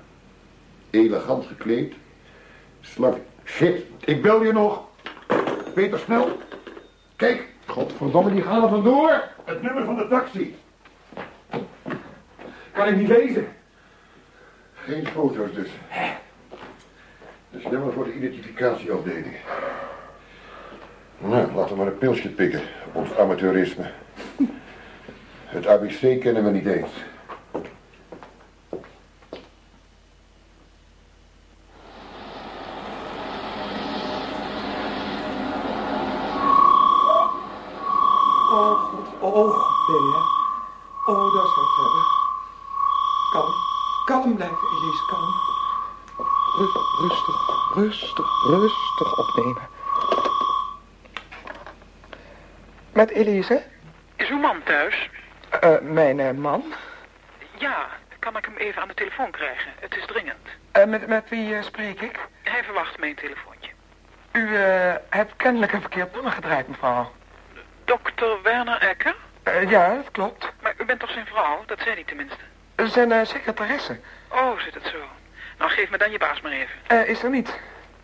elegant gekleed, slank. Shit, ik bel je nog. Peter, snel. Kijk, godverdomme, die gaan er vandoor. Het nummer van de taxi. Kan ik niet lezen? Geen foto's dus. Dat is jammer voor de identificatieafdeling. Nou, laten we maar een pilsje pikken op ons amateurisme. Het ABC kennen we niet eens. Oh, goed oog, ben je? Oh, dat is wat verder. Kalm blijven, Elise, kalm. Rust, rustig, rustig, rustig opnemen. Met Elise? Is uw man thuis? Eh, mijn eh, man. Ja, kan ik hem even aan de telefoon krijgen? Het is dringend. Eh, met, met wie eh, spreek ik? Hij verwacht mijn telefoontje. U eh, hebt kennelijk een verkeerd nummer gedraaid, mevrouw. Dokter Werner Ecker? Eh, ja, dat klopt. Maar u bent toch zijn vrouw? Dat zei hij tenminste. Zijn eh, secretaresse. Oh, zit het zo. Nou, geef me dan je baas maar even. Eh, is er niet.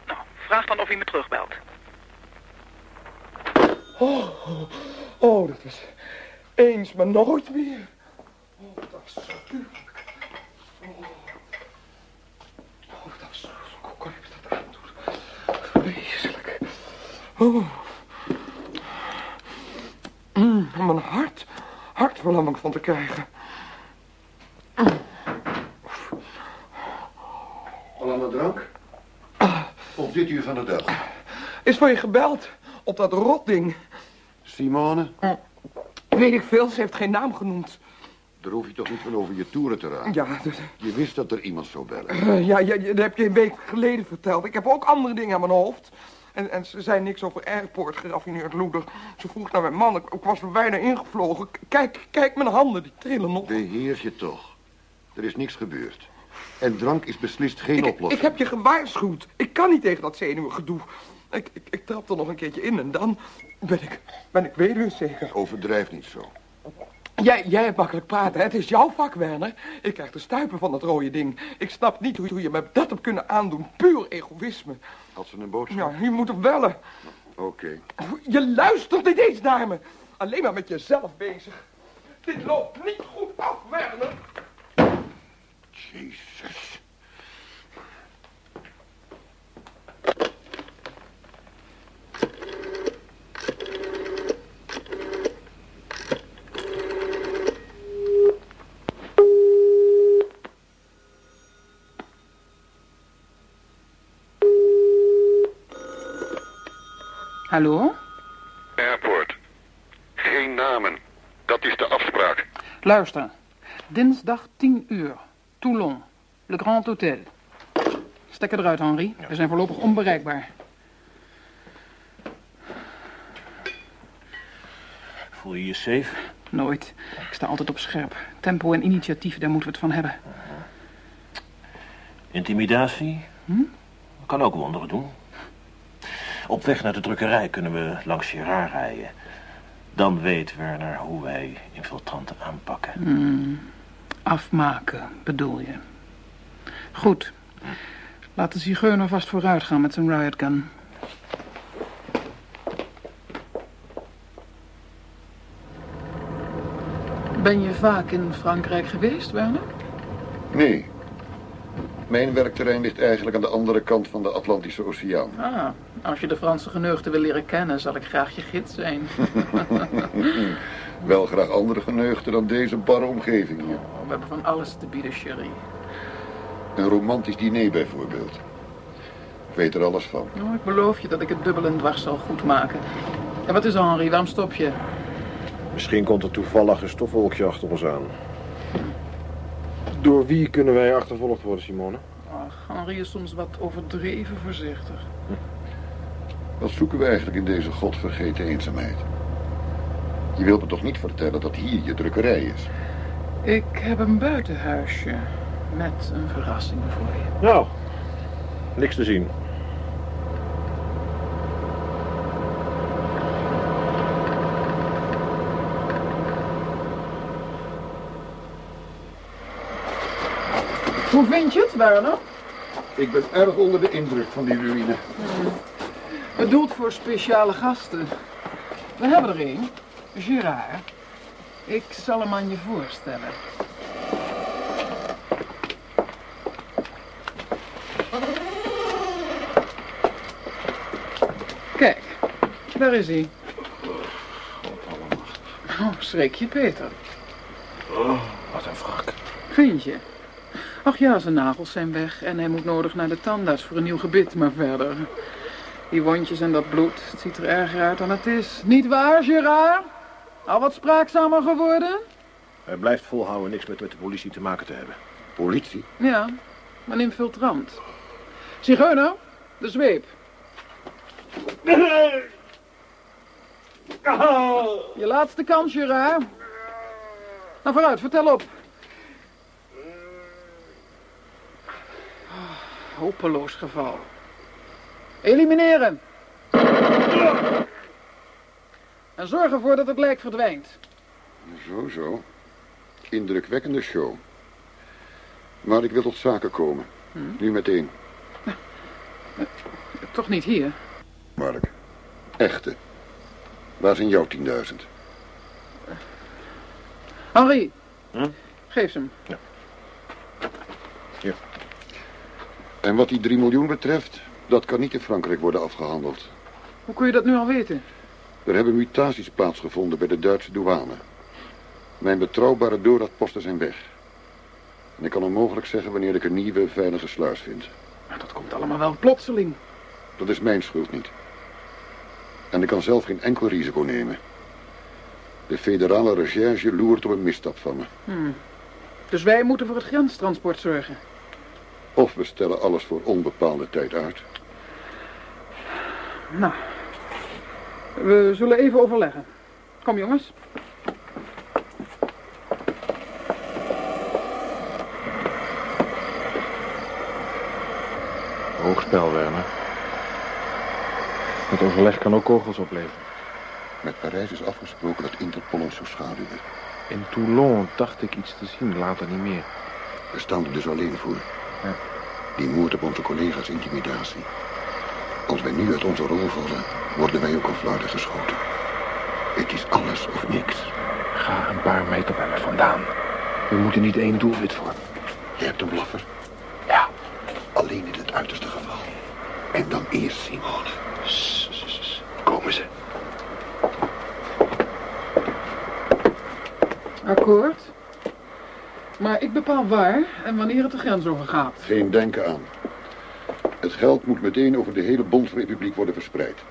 Nou, vraag dan of hij me terugbelt. Oh, oh, oh, dat is eens maar nooit meer. Oh, dat is afschuwelijk. Oh, oh dat is Hoe kon ik dat aandoen? Vreselijk. Oh. Mm, om mijn hart, hartverlamming van te krijgen. Al aan de drank? Of dit uur van de dag? Is voor je gebeld op dat rotding. Simone, Weet ik veel, ze heeft geen naam genoemd. daar hoef je toch niet van over je toeren te raken? Ja, dus, Je wist dat er iemand zou bellen. eh, ja, ja, dat heb je een week geleden verteld. Ik heb ook andere dingen aan mijn hoofd. En, en ze zei niks over airport, geraffineerd loeder. Ze vroeg naar mijn man, ik, ik was er bijna ingevlogen. Kijk, kijk mijn handen, die trillen nog. Beheers je toch. Er is niks gebeurd. En drank is beslist geen Ik, oplossing. ik heb je gewaarschuwd. Ik kan niet tegen dat zenuwgedoe. Ik, ik, ik trap er nog een keertje in en dan ben ik, ben ik weduwe zeker. Overdrijf niet zo. Jij, jij hebt makkelijk praten, hè? Het is jouw vak, Werner. Ik krijg de stuipen van dat rode ding. Ik snap niet hoe, hoe je me dat hebt kunnen aandoen. Puur egoïsme. Had ze een boodschap? Ja, je moet hem bellen. Oké. Je luistert niet eens naar me. Alleen maar met jezelf bezig. Dit loopt niet goed af, Werner. Jezus. Hallo? Airport. Geen namen. Dat is de afspraak. Luister. Dinsdag 10 uur. Toulon. Le Grand Hotel. Stekker eruit, Henri. We zijn voorlopig onbereikbaar. Voel je je safe? Nooit. Ik sta altijd op scherp. Tempo en initiatief, daar moeten we het van hebben. Intimidatie? Kan ook wonderen doen. Op weg naar de drukkerij kunnen we langs Gerard rijden. Dan weet Werner hoe wij infiltranten aanpakken. Afmaken, bedoel je. Goed. Laat de zigeuner vast vooruit gaan met zijn riot gun. Ben je vaak in Frankrijk geweest, Werner? Nee. Mijn werkterrein ligt eigenlijk aan de andere kant van de Atlantische Oceaan. Ah, als je de Franse geneugten wil leren kennen, zal ik graag je gids zijn. Wel graag andere geneugten dan deze barre omgeving hier. We hebben van alles te bieden, Sherry. Een romantisch diner bijvoorbeeld. Ik weet er alles van. Nou, ik beloof je dat ik het dubbel en dwars zal goedmaken. En wat is er, Henri? Waarom stop je? Misschien komt er toevallig een stofwolkje achter ons aan. Door wie kunnen wij achtervolgd worden, Simone? Ach, Henri is soms wat overdreven voorzichtig. Wat zoeken we eigenlijk in deze godvergeten eenzaamheid? Je wilt me toch niet vertellen dat hier je drukkerij is? Ik heb een buitenhuisje met een verrassing voor je. Nou, niks te zien. Hoe vind je het, Werner? Ik ben erg onder de indruk van die ruïne. Bedoeld voor speciale gasten. We hebben er een, Gerard. Ik zal hem aan je voorstellen. Kijk, daar is hij. Oh, schrik je, Peter. Wat een wrak. Vind je? Ach ja, zijn nagels zijn weg en hij moet nodig naar de tandarts voor een nieuw gebit, maar verder. Die wondjes en dat bloed, het ziet er erger uit dan het is. Niet waar, Gerard? Al wat spraakzamer geworden? Hij blijft volhouden niks met, met de politie te maken te hebben. Politie? Ja, een infiltrant. Zigeuner, de zweep. Je laatste kans, Jura. Nou, vooruit, vertel op. Ah, Hopeloos geval. Elimineren. En zorg ervoor dat het lijk verdwijnt. Zo, zo. Indrukwekkende show. Maar ik wil tot zaken komen. Nu meteen. Toch niet hier. Mark. Echte. Waar zijn jouw 10.000? Henri. Geef ze hem. En wat die 3 miljoen betreft, dat kan niet in Frankrijk worden afgehandeld. Hoe kun je dat nu al weten? Er hebben mutaties plaatsgevonden bij de Duitse douane. Mijn betrouwbare doorraadposten zijn weg. En ik kan onmogelijk zeggen wanneer ik een nieuwe veilige sluis vind. Maar dat komt allemaal wel plotseling. Dat is mijn schuld niet. En ik kan zelf geen enkel risico nemen. De federale recherche loert op een misstap van me. Hmm. Dus wij moeten voor het grenstransport zorgen. Of we stellen alles voor onbepaalde tijd uit. Nou, we zullen even overleggen. Kom jongens. Hoogspel, Werner. Het overleg kan ook kogels opleveren. Met Parijs is afgesproken dat Interpol ons zou schaduwen. In Toulon dacht ik iets te zien, later niet meer. We staan er dus alleen voor. Ja. Die moord op onze collega's intimidatie. Als wij nu uit onze rol vallen, worden wij ook al geschoten. Het is alles of niks. Ga een paar meter bij me vandaan. We moeten niet één doelwit vormen. Je hebt een blaffer? Ja. Alleen in het uiterste geval. En dan eerst Simone. Komen ze. Akkoord. Maar ik bepaal waar en wanneer het de grens overgaat. Geen denken aan. Het geld moet meteen over de hele Bondsrepubliek worden verspreid.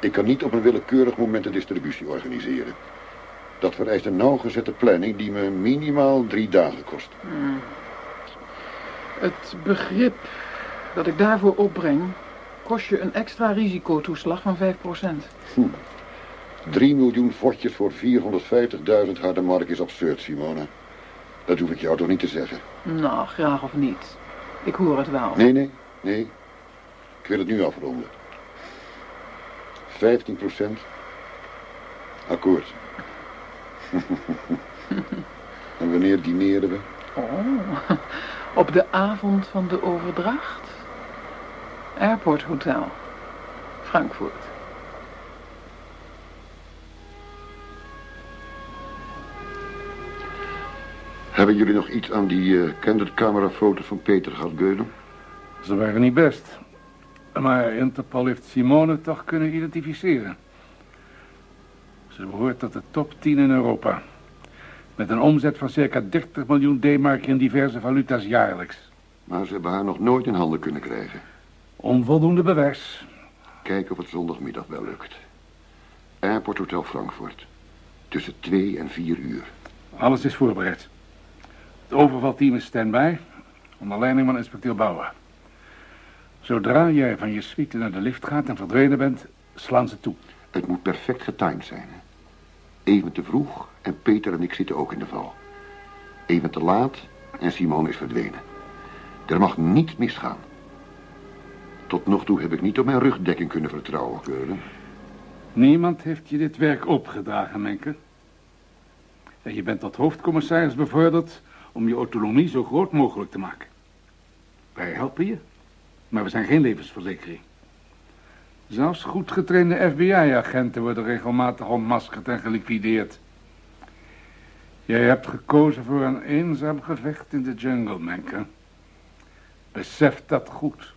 Ik kan niet op een willekeurig moment de distributie organiseren. Dat vereist een nauwgezette planning die me minimaal drie dagen kost. Hmm. Het begrip dat ik daarvoor opbreng... kost je een extra risicotoeslag van 5%. Hm. 3 miljoen vodjes voor 450.000 harde mark is absurd, Simone. Dat hoef ik jou toch niet te zeggen? Nou, graag of niet. Ik hoor het wel. Nee, nee, nee. Ik wil het nu afronden. 15 procent. Akkoord. en wanneer dineren we? Oh, op de avond van de overdracht? Airport Hotel, Frankfurt. Hebben jullie nog iets aan die uh, candid camerafoto's van Peter gehad, Geulen? Ze waren niet best. Maar Interpol heeft Simone toch kunnen identificeren. Ze behoort tot de top 10 in Europa. Met een omzet van circa 30 miljoen D-mark in diverse valuta's jaarlijks. Maar ze hebben haar nog nooit in handen kunnen krijgen. Onvoldoende bewijs. Kijken of het zondagmiddag wel lukt. Airport Hotel Frankfurt. Tussen 2 en 4 uur. Alles is voorbereid. Het overvalteam is stand-by. Onder leiding van inspecteur Bauer. Zodra jij van je suite naar de lift gaat en verdwenen bent, slaan ze toe. Het moet perfect getimed zijn. Hè? Even te vroeg en Peter en ik zitten ook in de val. Even te laat en Simone is verdwenen. Er mag niets misgaan. Tot nog toe heb ik niet op mijn rugdekking kunnen vertrouwen, Keulen. Niemand heeft je dit werk opgedragen, Menke. En je bent tot hoofdcommissaris bevorderd om je autonomie zo groot mogelijk te maken. Wij helpen je, maar we zijn geen levensverzekering. Zelfs goed getrainde FBI-agenten worden regelmatig ontmaskerd en geliquideerd. Jij hebt gekozen voor een eenzaam gevecht in de jungle, Menke. Besef dat goed.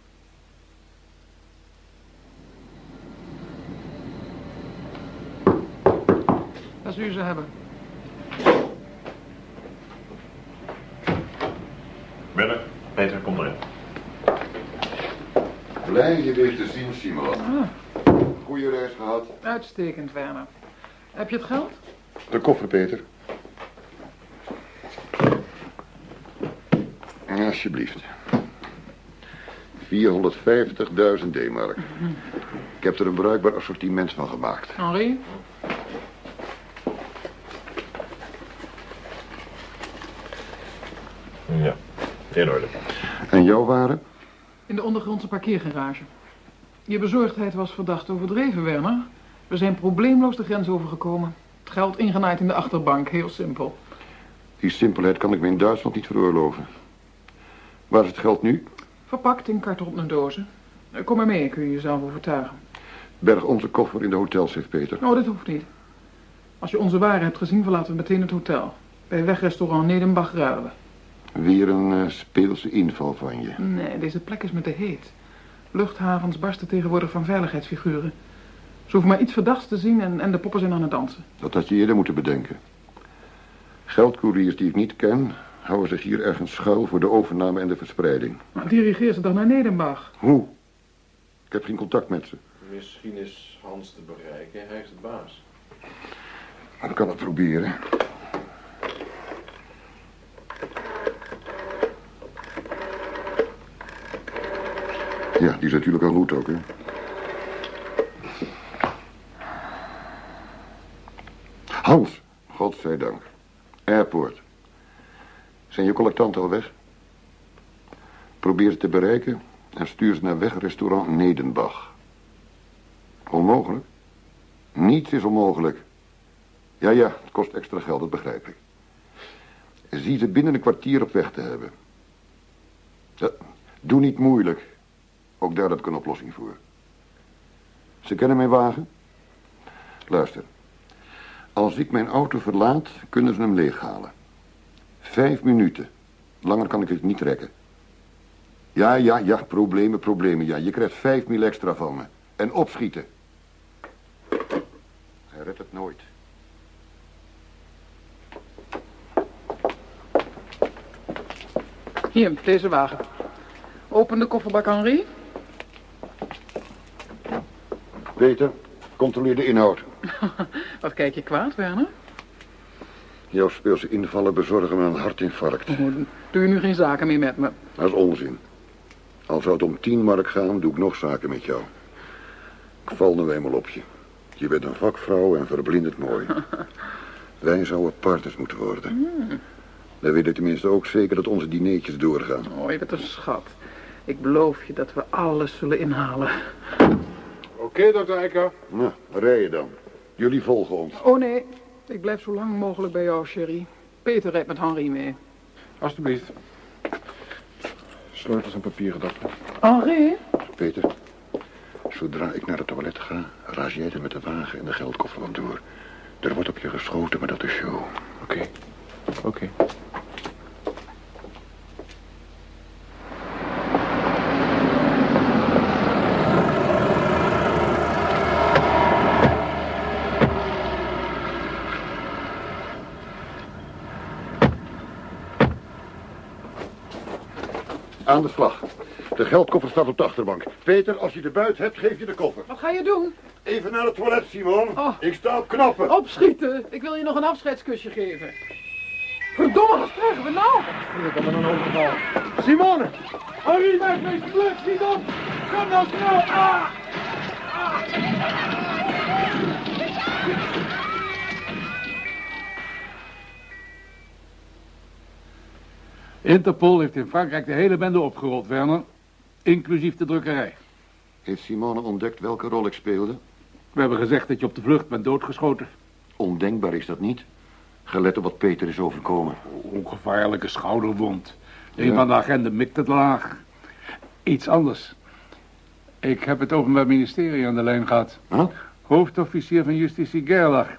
Als u ze hebben. Binnen. Peter, kom erin. Blij je weer te zien, Simon. Ah, Goeie reis gehad. uitstekend, Werner. Heb je het geld? De koffer, Peter. Alsjeblieft. 450.000 D-mark. Ik heb er een bruikbaar assortiment van gemaakt. Henri? Ja, in orde. En jouw waren? In de ondergrondse parkeergarage. Je bezorgdheid was verdacht overdreven, Werner. We zijn probleemloos de grens overgekomen. Het geld ingenaaid in de achterbank, heel simpel. Die simpelheid kan ik me in Duitsland niet veroorloven. Waar is het geld nu? Verpakt in kartonnen dozen. Eh, Kom maar mee, kun je jezelf overtuigen. Berg onze koffer in de hotelsafe, Peter. Oh, dit hoeft niet. Als je onze waren hebt gezien, verlaten we meteen het hotel. Bij wegrestaurant Nedenbach ruilen we. Weer een eh, speelse inval van je. Nee, deze plek is me te heet. Luchthavens barsten tegenwoordig van veiligheidsfiguren. Ze hoeven maar iets verdachts te zien en, en de poppen zijn aan het dansen. Dat had je eerder moeten bedenken. Geldcouriers die ik niet ken, houden zich hier ergens schuil voor de overname en de verspreiding. Maar dirigeer ze dan naar Nedenbach. Hoe? Ik heb geen contact met ze. Misschien is Hans te bereiken. Hij is de baas. Maar ik kan het proberen. Ja, die is natuurlijk aan route ook, hè. Hans, godzijdank. Airport. Zijn je collectanten al weg? Probeer ze te bereiken en stuur ze naar wegrestaurant Nedenbach. Onmogelijk? Niets is onmogelijk. Ja, ja, het kost extra geld, dat begrijp ik. Zie ze binnen een kwartier op weg te hebben. Ja, doe niet moeilijk. Ook daar heb ik een oplossing voor. Ze kennen mijn wagen? Luister. Als ik mijn auto verlaat, kunnen ze hem leeghalen. Vijf minuten. Langer kan ik het niet rekken. Ja, ja, ja, problemen, problemen, ja. Je krijgt vijf mil extra van me. En opschieten. Hij redt het nooit. Hier, deze wagen. Open de kofferbak, Henri. Peter, controleer de inhoud. Wat kijk je kwaad, Werner? Jouw speelse invallen bezorgen me een hartinfarct. Oh, doe je nu geen zaken meer met me? Dat is onzin. Al zou het om tien mark gaan, doe ik nog zaken met jou. Ik val nu eenmaal op je. Je bent een vakvrouw en verblindend mooi. Wij zouden partners moeten worden. Hmm. Wij weten tenminste ook zeker dat onze dineetjes doorgaan. Oh, je bent een schat. Ik beloof je dat we alles zullen inhalen. Oké, dokter Eiker. Nou, rij je dan. Jullie volgen ons. Oh nee, ik blijf zo lang mogelijk bij jou, Sherry. Peter rijdt met Henri mee. Alsjeblieft. Sleutels en papieren, dokter. Henri? Peter, zodra ik naar het toilet ga, raas jij er met de wagen en de geldkoffer vandoor. Er wordt op je geschoten, maar dat is show. Oké. Oké. Aan de slag. De geldkoffer staat op de achterbank. Peter, als je de buit hebt, geef je de koffer. Wat ga je doen? Even naar het toilet, Simon. Oh. Ik sta op knappen. Opschieten. Ik wil je nog een afscheidskusje geven. Verdomme, wat krijgen we nou? Ik heb een overval. Simone! Henri, maak me eens vlug, Simon! Kom nou snel! Ah! Interpol heeft in Frankrijk de hele bende opgerold, Werner. Inclusief de drukkerij. Heeft Simone ontdekt welke rol ik speelde? We hebben gezegd dat je op de vlucht bent doodgeschoten. Ondenkbaar is dat niet. Gelet op wat Peter is overkomen. Ongevaarlijke schouderwond. Een Ja. van de agenten mikte te laag. Iets anders. Ik heb het Openbaar Ministerie aan de lijn gehad. Huh? Hoofdofficier van Justitie Gerlach.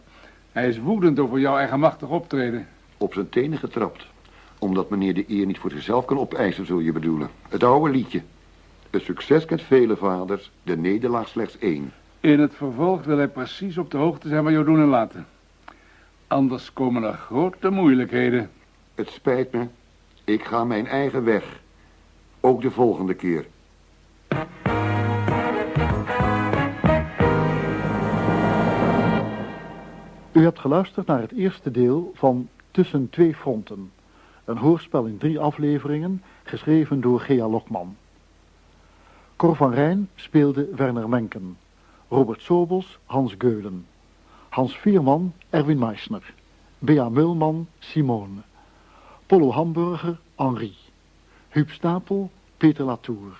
Hij is woedend over jouw eigenmachtig optreden. Op zijn tenen getrapt. Omdat meneer de eer niet voor zichzelf kan opeisen, zul je bedoelen. Het oude liedje. Het succes kent vele vaders, de nederlaag slechts één. In het vervolg wil hij precies op de hoogte zijn van jouw doen en laten. Anders komen er grote moeilijkheden. Het spijt me. Ik ga mijn eigen weg. Ook de volgende keer. U hebt geluisterd naar het eerste deel van Tussen twee fronten. Een hoorspel in drie afleveringen, geschreven door Gea Lokman. Cor van Rijn speelde Werner Menken. Robert Sobels, Hans Geulen. Hans Vierman, Erwin Meissner. Bea Mulman, Simone. Polo Hamburger, Henri. Huub Stapel, Peter Latour.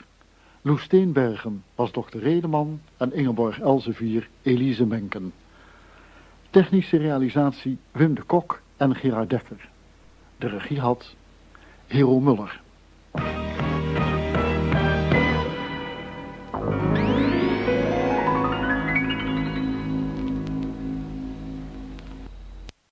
Loes Steenbergen was dokter Redeman en Ingeborg Elsevier, Elise Menken. Technische realisatie Wim de Kok en Gerard Dekker. De regie had Hero Muller.